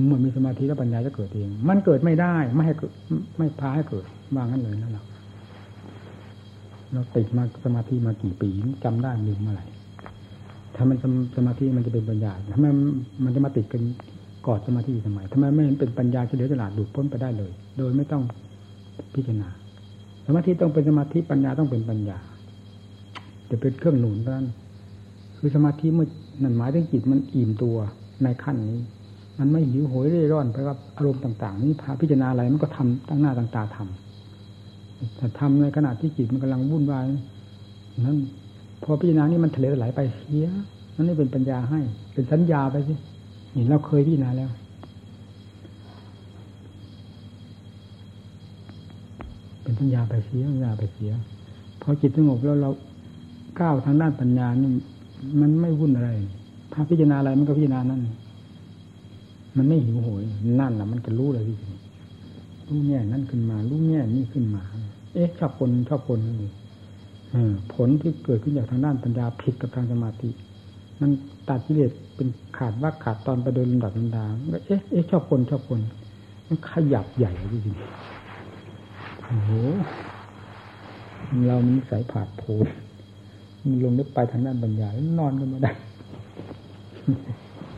เมื่อมีสมาธิแล้วปัญญาจะเกิดเอง มันเกิดไม่ได้ ไม่ให้เกิดไม่พาให้เกิดว่างั้นเลยนั่นแหละเราติดมาสมาธิมากี่ปีจำได้ลืมเมื่อไหร่ถ้ามันสมาธิมันจะเป็นปัญญาทำไมมันจะมาติดกัน กอดสมาธิทำไมทำไมไม่เป็นปัญญาเฉลียวฉลาดดูดพ้นไปได้เลย โดยไม่ต้องพิจารณา สมาธิต้องเป็นสมาธิปัญญาต้องเป็นปัญญาจะเป็นเครื่องหนุนเท่านั้นคือสมาธิเมื่อนั่นหมายถึงจิตมันอิ่มตัวในขั้นนี้ มันไม่หิวโหยเร่ร่อนไปกับอารมณ์ต่าง ๆ นี่พาพิจารณาอะไรมันก็ทำตั้งหน้าตั้งตาทำแต่ทำในขณะที่จิตมันกำลังวุ่นวายนั้นพอพิจารณานี่มันทะเลไหลไปเสียนั่นนี่เป็นปัญญาให้ เป็นสัญญาไปสิ นี่เราเคยพิจารณาแล้ว เป็นสัญญาไปเสียสัญญาไปเสียพอจิตสงบแล้วเราก้าวทางด้านปัญญานี่มันไม่วุ่นอะไรพาพิจารณาอะไรมันก็พิจารณานั่นมันไม่หิวโหยนั่นแหละมันก็รู้เลยพี่รู้แง่นั่นขึ้นมารู้แง่นี่ขึ้นมา เอ๊ะชอบคนชอบคนนี่ผลที่เกิดขึ้นจากทางด้านปัญญาผิดกับทางสมาธิ มันตัดกิเลสเป็นขาดว่าขาดตอนไปโดยลำดับลำดาเอ๊ะเอ๊ะชอบคนชอบคน มันขยับใหญ่จริงโอ้โหเรามันสายผาดโผล่ลงนึกไปทางด้านปัญญานอนกันไม่ได้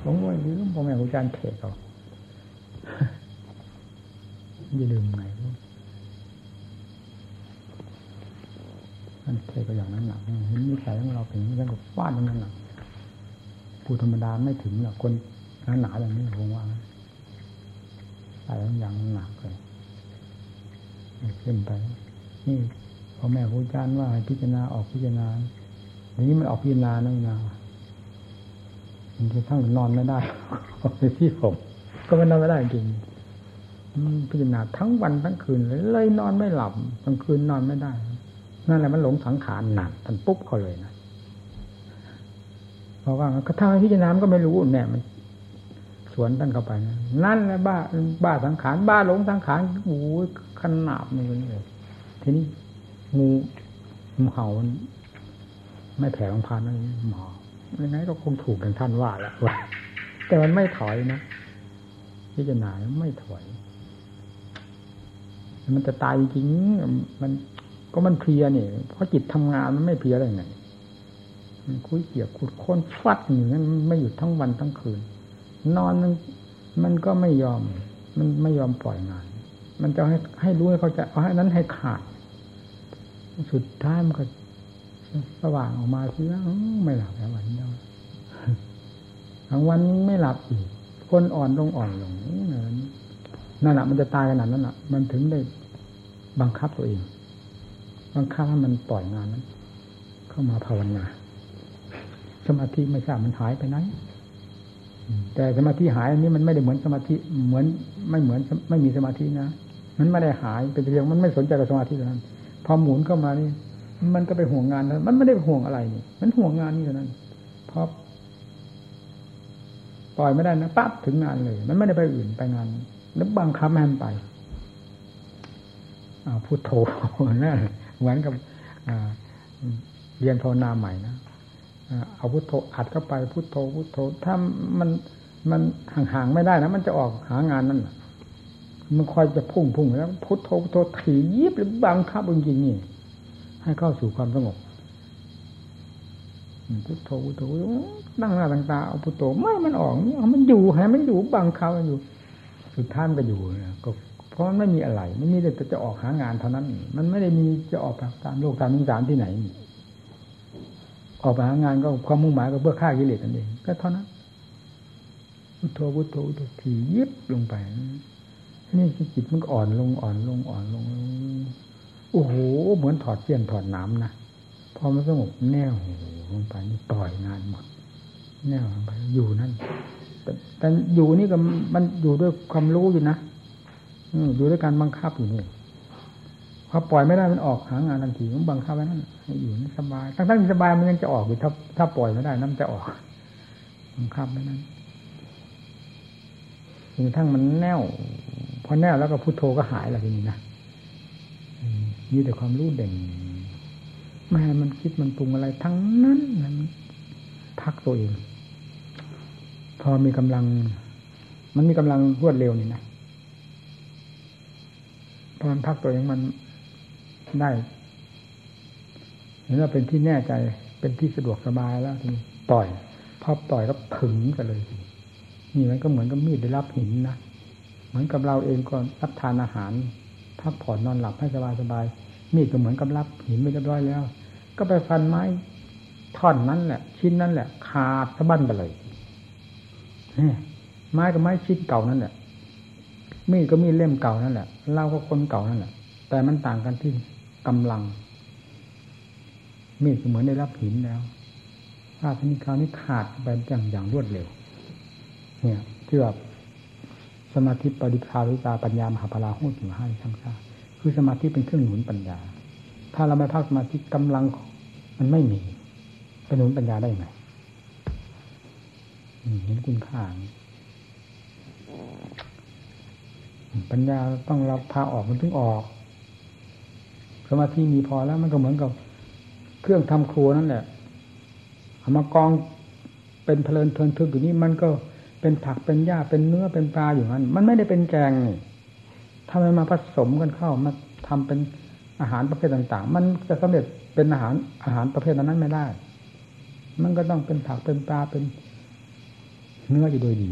ผมว่าลืมพ่อแม่ครูอาจารย์เทศเขาอย่าลืมไงท่านเทศก็อย่างนั้นหลักเห็นนิสัยของเราเป็นเรื่องกับฟาดอย่างนั้นหลัก ผู้ธรรมดาไม่ถึงหรอกคนหนาอย่างนี้ผมว่าใส่อย่างหนักเลยขึ้นไป นี่พ่อแม่ครูอาจารย์ว่าให้พิจารณาออกพิจารณาทีนี้มันออกพิจารณานั่นนมันจะทั้งนอนไม่ได้ในที่ผมก็มันนอนไม่ได้จริงพิจารณาทั้งวันทั้งคืนเลยเลยนอนไม่หลับกลางคืนนอนไม่ได้นั่นแหละมันหลงสังขารหนักทันปุ๊บเขาเลยนะ เพราะว่าก็ถ้าพิจารณาก็ไม่รู้เนี่ยมันสวนท่านเข้าไปนะนั่นแหละบ้าบ้าสังขารบ้าหลงสังขารโอ้ยขนาบมันเลยทีนี้งูงูเห่าไม่แผ่ของพานนั่นหมอยังไงก็คงถูกอย่างท่านว่าและว่าแต่มันไม่ถอยนะพิจารณาไม่ถอย มันจะตายจริงมันก็มันเพลียนี่เพราะจิตทำงานมันไม่เพลียได้ไง คุยเกี่ยวขุดค้นฟัดอยู่นั้นไม่หยุดทั้งวันทั้งคืน นอนมันมันก็ไม่ยอม มันไม่ยอมปล่อยงาน มันจะให้ให้รู้ให้เขาจะเอาให้นั้นให้ขาด สุดท้ายมันก็สว่างออกมาเสียไม่หลับแล้ววันนี้กลางวันไม่หลับอีก คนอ่อนลงอ่อนลงนั่นแหละมันจะตายขนาดนั้นแหละมันถึงได้บังคับตัวเอง บังคับให้มันปล่อยงานนั้น เข้ามาภาวนา สมาธิไม่ทราบมันหายไปไหนแต่สมาธิหายอันนี้มันไม่ได้เหมือนสมาธิเหมือนไม่เหมือนไม่มีสมาธินะมันไม่ได้หายเป็นเพียงมันไม่สนใจกับสมาธิเท่านั้นพอหมุนเข้ามานี่มันก็ไปห่วงงานแล้วมันไม่ได้ห่วงอะไรนี่มันห่วงงานนี่เท่านั้นพอปล่อยไม่ได้นะปั๊บถึงงานเลย มันไม่ได้ไปอื่นไปงานแล้วบังคับแม่นไปพุทโธนั่นเหมือนกับเรียนภาวนาใหม่นะ เอาพุทโธอัดเข้าไปพุทโธพุทโธ ถ้ามันมันห่างๆไม่ได้นะมันจะออกหางานนั่นมันคอยจะพุ่งพุ่งแล้วพุทโธพุทโธถี่ยิบหรือบังคับจริงๆนี่ ให้เข้าสู่ความสงบพุทโธพุทโธนั่งหน้าต่างตาเอาพุทโธไม่มันออกมันอยู่ให้มันอยู่บังเขาอยู่ สุดท้ายก็อยู่นะก็เพราะมันไม่มีอะไรไม่มีแต่จะออกหางานเท่านั้น มันไม่ได้มีจะออกตามโลกตามสงสารที่ไหน ออกไปหางานก็ความมุ่งหมายก็เพื่อฆ่ากิเลสนั่นเองก็เท่านั้นพุทโธพุทโธพุทโธถี่ยิบลงไปนี่จิตมันอ่อนลงอ่อนลงอ่อนลงโอ้โหเหมือนถอดเสี้ยนถอดน้ำนะพอมันสงบแน่วลงไปนี่ปล่อยงานหมด แน่วลงไป อยู่นั่นแต่แต่อยู่นี่ก็มันอยู่ด้วยความรู้อยู่นะอยู่ด้วยการบังคับอยู่นี่ พอปล่อยไม่ได้มันออกหางานทันทีมันบังคับไว้นั่นให้อยู่นี่สบายทั้งที่สบายมันยังจะออกอยู่ถ้าถ้าปล่อยไม่ได้นั่นจะออกบังคับไว้นั่นจนกระทั่งมันแน่วพอแน่วแล้วก็พุทโธก็หายแล้วทีนี้นะมีแต่ความรู้เด่นไม่ให้มันคิดมันปรุงอะไร ทั้งนั้นนั้นพักตัวเอง พอมีกำลัง มันมีกำลังรวดเร็วนี่นะพอมันพักตัวเองมัน ได้เห็นว่าเป็นที่แน่ใจ เป็นที่สะดวกสบายแล้วทีปล่อยพอปล่อยก็ผึ่งกันเลยนี่มันก็เหมือนกับมีดได้รับหินนะเหมือนกับเราเองก็รับทานอาหารพักผ่อนนอนหลับให้สบายสบายมีดก็เหมือนกับรับหินไปเรียบร้อยแล้ว ก็ไปฟันไม้ท่อนนั้นแหละ ชิ้นนั้นแหละขาดสะบั้นไปเลยไม้กับไม้ชิ้นเก่านั่นแหละมีดก็มีดเล่มเก่านั่นแหละเล่าก็คนเก่านั่นแหละแต่มันต่างกันที่ กำลัง มีดก็เหมือนได้รับหินแล้วภาพนี้คราวนี้ขาดไปอย่างอย่างรวดเร็ว เนี่ยที่แบบสมาธิปริคาริตาปัญญามหาพลาหุติมให้ทั้งชาคือสมาธิเป็นเครื่องหนุนปัญญา ถ้าเราไม่พักสมาธิกำลังมันไม่มีไปหนุนปัญญาได้ไหมเห็นคุณค่าปัญญาต้องเราพาออกมันถึงออก สมาธิมีพอแล้ว มันก็เหมือนกับ เครื่องทำครัวนั่นแหละเอามากองเป็นเพลินเพลินทึกอยู่นี่มันก็เป็นผักเป็นหญ้าเป็นเนื้อเป็นปลาอยู่นั้นมันไม่ได้เป็นแกงนี่ถ้ามันมาผสมกันเข้ามาทำเป็นอาหารประเภทต่าง ๆ มันจะสำเร็จเป็นอาหารอาหารประเภทนั้นไม่ได้ มันก็ต้องเป็นผักเป็นปลาเป็นเนื้ออยู่โดยดี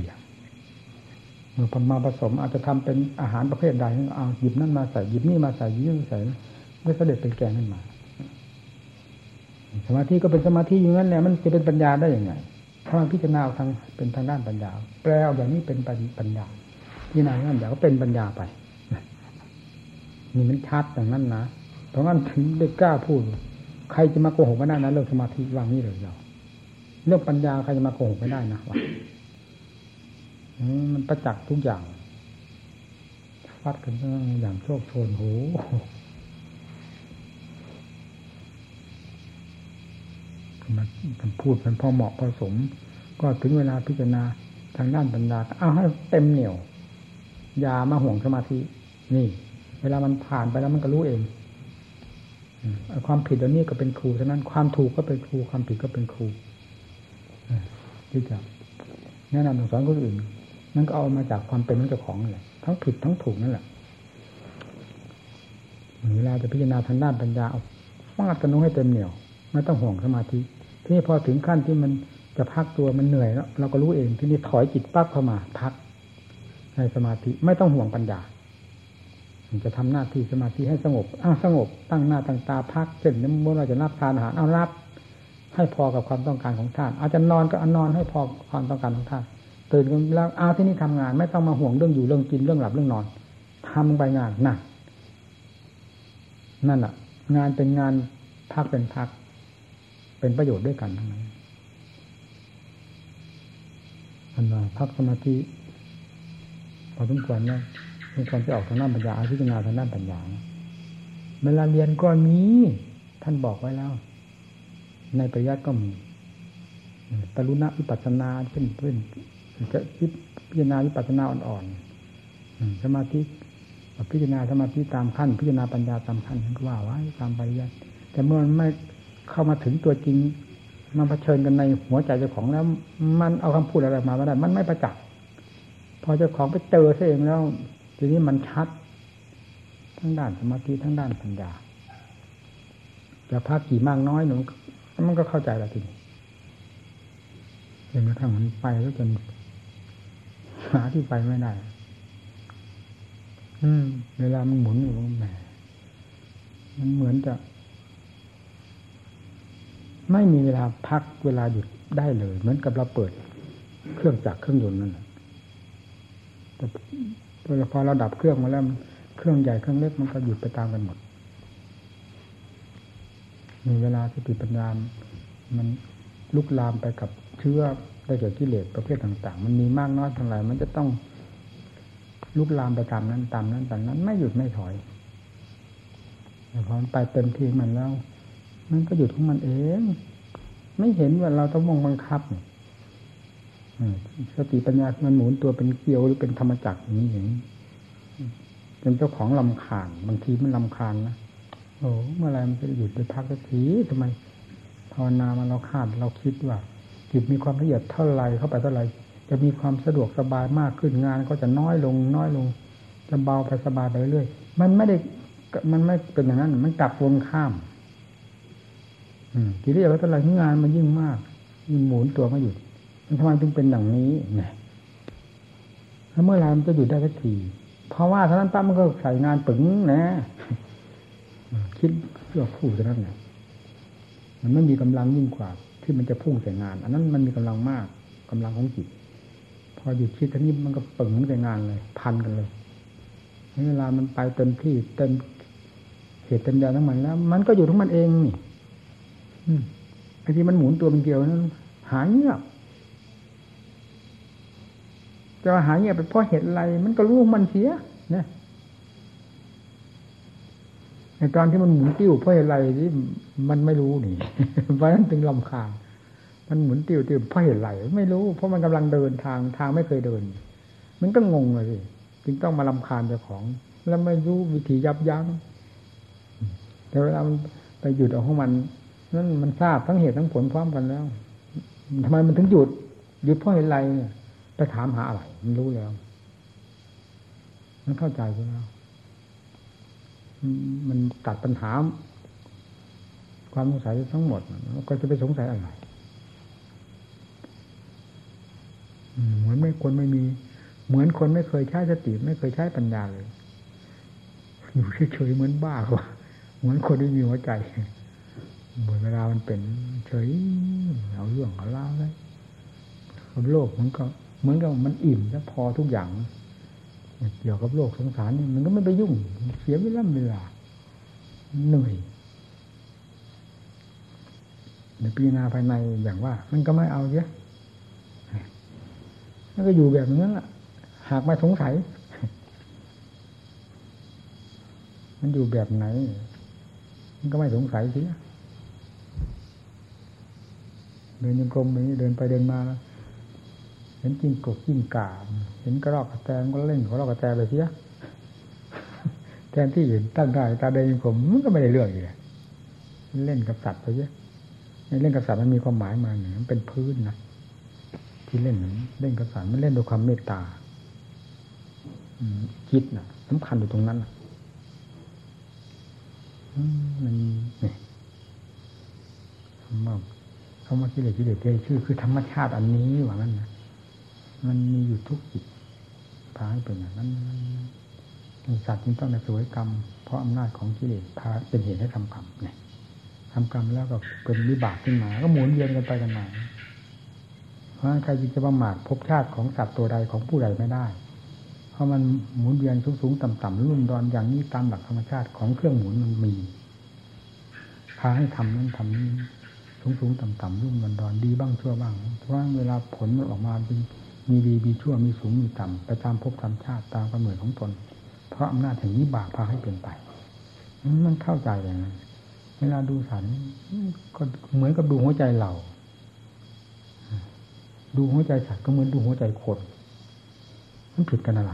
เมื่อมาผสมอาจจะทำเป็นอาหารประเภทใดเอาหยิบนั่นมาใส่หยิบนี่มาใส่หยิบนี่ใส่ ไม่เสด็จเป็นแกงขึ้นมาสมาธิก็เป็นสมาธิอย่างนั้นแหละมันจะเป็นปัญญาได้อย่างไงถ้ามันพิจารณาทางเป็นทางด้านปัญญา แปลเอาอย่างนี้เป็นปัญญาพิจารณาอย่างนั้นเดี๋ยวก็เป็นปัญญาไปนี่มันชัดอย่างนั้นนะเพราะงั้นถึงได้กล้าพูด ใครจะมาโกหกไม่ได้นะเรื่องสมาธิวางนี้เลยเราเรื่องปัญญาใครจะมาโกหกไม่ได้นะวะมันประจักษ์ทุกอย่างฟัดกันอย่างโชคโชนโห มันพูดเป็นพอเหมาะพอสม ก็ถึงเวลาพิจารณาทางด้านปัญญาเอาให้เต็มเหนียวอย่ามาห่วงสมาธินี่ เวลามันผ่านไปแล้วมันก็รู้เองความผิดอันนี้ก็เป็นครูเท่านั้นความถูกก็เป็นครูความผิดก็เป็นครูที่จะแนะนำสอนคนอื่นนั่นก็เอามาจากความเป็นของเจ้าของนั่นแหละทั้งผิดทั้งถูกนั่นแหละเวลาจะพิจารณาทางด้านปัญญาเอาฟาดกันลงให้เต็มเหนียว ไม่ต้องห่วงสมาธิ ทีนี้พอถึงขั้นที่มันจะพักตัวมันเหนื่อยแล้วเราก็รู้เองทีนี้ถอยจิตปั๊บเข้ามาพัก ในสมาธิไม่ต้องห่วงปัญญามันจะทำหน้าที่สมาธิให้สงบอ้าสงบ ตั้งหน้าตั้งตาพักเช่นเมื่อเราจะรับทานอาหารเอารับ ให้พอกับความต้องการของท่านอาจจะนอนก็นอนให้พอความต้องการของท่านตื่นกันแล้วเอาที่นี่ทำงาน ไม่ต้องมาห่วงเรื่องอยู่เรื่องกินเรื่องหลับเรื่องนอนทำไปงานนั่นนั่นแหละงานเป็นงานพักเป็นพัก เป็นประโยชน์ด้วยกันทั้งนั้นอันว่าพักสมาธิพอสมควรนะเป็นการจะออกทางด้านปัญญาพิจารณาทางด้านปัญญาเวลาเรียนก็มีท่านบอกไว้แล้ว ในปริยัติก็มีตรุณะวิปัสนาเช่อนเพื่อนจะพิจารณาวิปัสนาอ่อนๆสมาธิพิจารณาสมาธิตามขั้น พิจารณาปัญญาตามขั้นท่านก็ว่าไว้ตามปริยัติแต่เมื่อมันไม่ เข้ามาถึงตัวจริงมาเผชิญกันในหัวใจเจ้าของแล้ว มันเอาคำพูดอะไรมาไม่ได้ มันไม่ประจักษ์พอเจ้าของไปเจอซะเองแล้ว ทีนี้มันชัด ทั้งด้านสมาธิทั้งด้านปัญญาจะพักกี่มากน้อยหนูมันก็เข้าใจแล้วทีนี้เห็นกระทั่งมันไปแล้วจนหาที่ไปไม่ได้ อืม เวลามันหมุนอยู่แหมมันเหมือนจะ ไม่มีเวลาพักเวลาหยุดได้เลย เหมือนกับเราเปิดเครื่องจักรเครื่องยนต์นั่นแหละแต่พอเราดับเครื่องมาแล้วเครื่องใหญ่เครื่องเล็กมันก็หยุดไปตามกันหมด มีเวลาที่ปิดปัญญามันลุกลามไปกับเชื้อได้เกิดกิเลสประเภทต่าง ๆ มันมีมากน้อยเท่าไหร่มันจะต้องลุกลามไปตามนั้นตามนั้นตามนั้น ไม่หยุดไม่ถอยแต่พอไปเต็มที่มันแล้ว มันก็หยุดของมันเอง ไม่เห็นว่าเราต้องมองบังคับสติปัญญามันหมุนตัวเป็นเกลียวหรือเป็นธรรมจักรอย่างนี้อย่างนี้เป็นเจ้าของลำคาญบางทีมันลำคาญนะโอ้เมื่อไรมันจะหยุดไปพักสักทีทำไมภาวนามันเราคาดเราคิดว่าจิตมีความละเอียดเท่าไรเข้าไปเท่าไรจะมีความสะดวกสบายมากขึ้นงานก็จะน้อยลงน้อยลง จะเบาไปสบายไปเรื่อยมันไม่ได้มันไม่เป็นอย่างนั้น มันกลับวงข้าม กิเลสว่าเท่าไรงานมันยิ่งมากยิ่งหมุนตัวไม่หยุดมันทำไมจึงเป็นอย่างนี้นะแล้วเมื่อไรมันจะหยุดได้สักทีเพราะว่าท่านั้นป้ามันก็ใส่งานปึงนะคิดเพื่อพูดเท่านั้นแหละมันไม่มีกำลังยิ่งกว่า ที่มันจะพุ่งใส่งาน อันนั้นมันมีกำลังมากกำลังของจิต พอหยุดคิดท่านี้มันก็ปึงใส่งานเลย พันกันเลยเวลามันไปเต็มที่เต็มเหตุเต็มยาทั้งมันแล้ว มันก็อยู่ทั้งมันเองนี่ ไอ้ที่มันหมุนตัวเป็นเกลียวนั้นหายเงียบจะหายเงียบไปเพราะเหตุอะไร มันก็รู้มันเสียนี่ยในตอนที่มันหมุนติ้วเพราะเหตุอะไรที่มันไม่รู้นี่เพราะนั้นจึงลำคาญมันหมุนติ้วติ้วเพราะเหตุอะไรไม่รู้ เพราะมันกำลังเดินทางทางไม่เคยเดิน มันก็งงเลยจึงต้องมาลำคาญเจ้าของ แล้วไม่รู้วิธียับยั้งแต่เวลามันไปหยุดออกของมัน นั่นมันทราบทั้งเหตุทั้งผลพร้อมกันแล้วทำไมมันถึงหยุดหยุดเพราะเหตุอะไรเนี่ยไปถามหาอะไรมันรู้แล้ว มันเข้าใจแล้วมันตัดปัญหา ความสงสัยทั้งหมดก็จะไปสงสัยอะไรเหมือนไม่คนไม่มี เหมือนคนไม่เคยใช้สติไม่เคยใช้ปัญญาเลย อยู่เฉยๆเหมือนบ้ากว่าเหมือนคนที่มีหัวใจ หมือนเวลามันเป็นเฉยเอาเรื่องเอาเล่าเลยโลกมันก็เหมือนกับมันอิ่มแล้วพอทุกอย่างเกี่ยวกับโลกสงสารนี่มันก็ไม่ไปยุ่ง เสียเวลาเวลาเหนื่อยในปีนาภายในอย่างว่า มันก็ไม่เอาเยอะมันก็อยู่แบบนั้นแหละหากไม่สงสัย มันอยู่แบบไหน มันก็ไม่สงสัยสิ เดินยังกรมนี้เดินไปเดินมา เห็นจิ้งกบจิ้งกาเห็นกระรอกกระแตก็เล่นกระรอกกระแตไปเสียแทนที่อื่นตั้งได้ตาเดินผมมันก็ไม่ได้เรื่องเลยเล่นกับสัตว์ไปเยอะเล่นกับสัตว์มันมีความหมายมาเนี่ยมันเป็นพื้นนะที่เล่นเล่นกับสัตว์มันเล่นด้วยความเมตตาคิดนะสำคัญอยู่ตรงนั้นมันนี่คำว่า คำว่ากิเลสกิเลสชื่อ คือธรรมชาติอันนี้ว่างั้นนะมันมีอยู่ทุกจิตพาให้เป็นอย่างนั้นสัตว์จึงต้องในสวยกรรม เพราะอำนาจของกิเลสพาเป็นเหตุให้ทำกรรมเนี่ยทำกรรมแล้วก็เป็นวิบากขึ้นมา ก็หมุนเวียนกันไปกันมาเพราะใครจะประมาทพบชาติของสัตว์ตัวใดของผู้ใดไม่ได้ เพราะมันหมุนเวียนสูงสูงต่ำต่ำรุ่นดอนอย่างนี้ตามหลักธรรมชาติของเครื่องหมุนมันมีพาให้ทำนั้นทำนี้ สูงสูงต่ำต่ำรุ่นดอนดอนดีบ้างชั่วบ้างเพราะเวลาผลออกมาเป็นมีดีมีชั่วมีสูงมีต่ำไปตามภพตามชาติตามกำเนิดของตน เพราะอำนาจแห่งนี้บากพาให้เป็นไปมันเข้าใจอย่างนั้นเวลาดูสันก็เหมือนกับดูหัวใจเราดูหัวใจสัตว์ก็เหมือนดูหัวใจคนมันผิดกันอะไร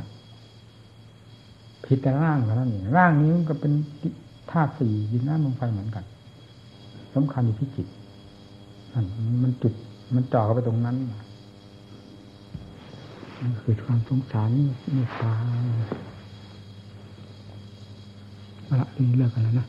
ผิดแต่ร่างเท่านั้นเองร่างนี้มันก็เป็นธาตุสี่ดินน้ำลมไฟเหมือนกันสำคัญอยู่ที่จิต มันจุด มันจ่อเข้าไปตรงนั้นคือความสงสารเมตตาเอาละเลิกกันแล้วนะ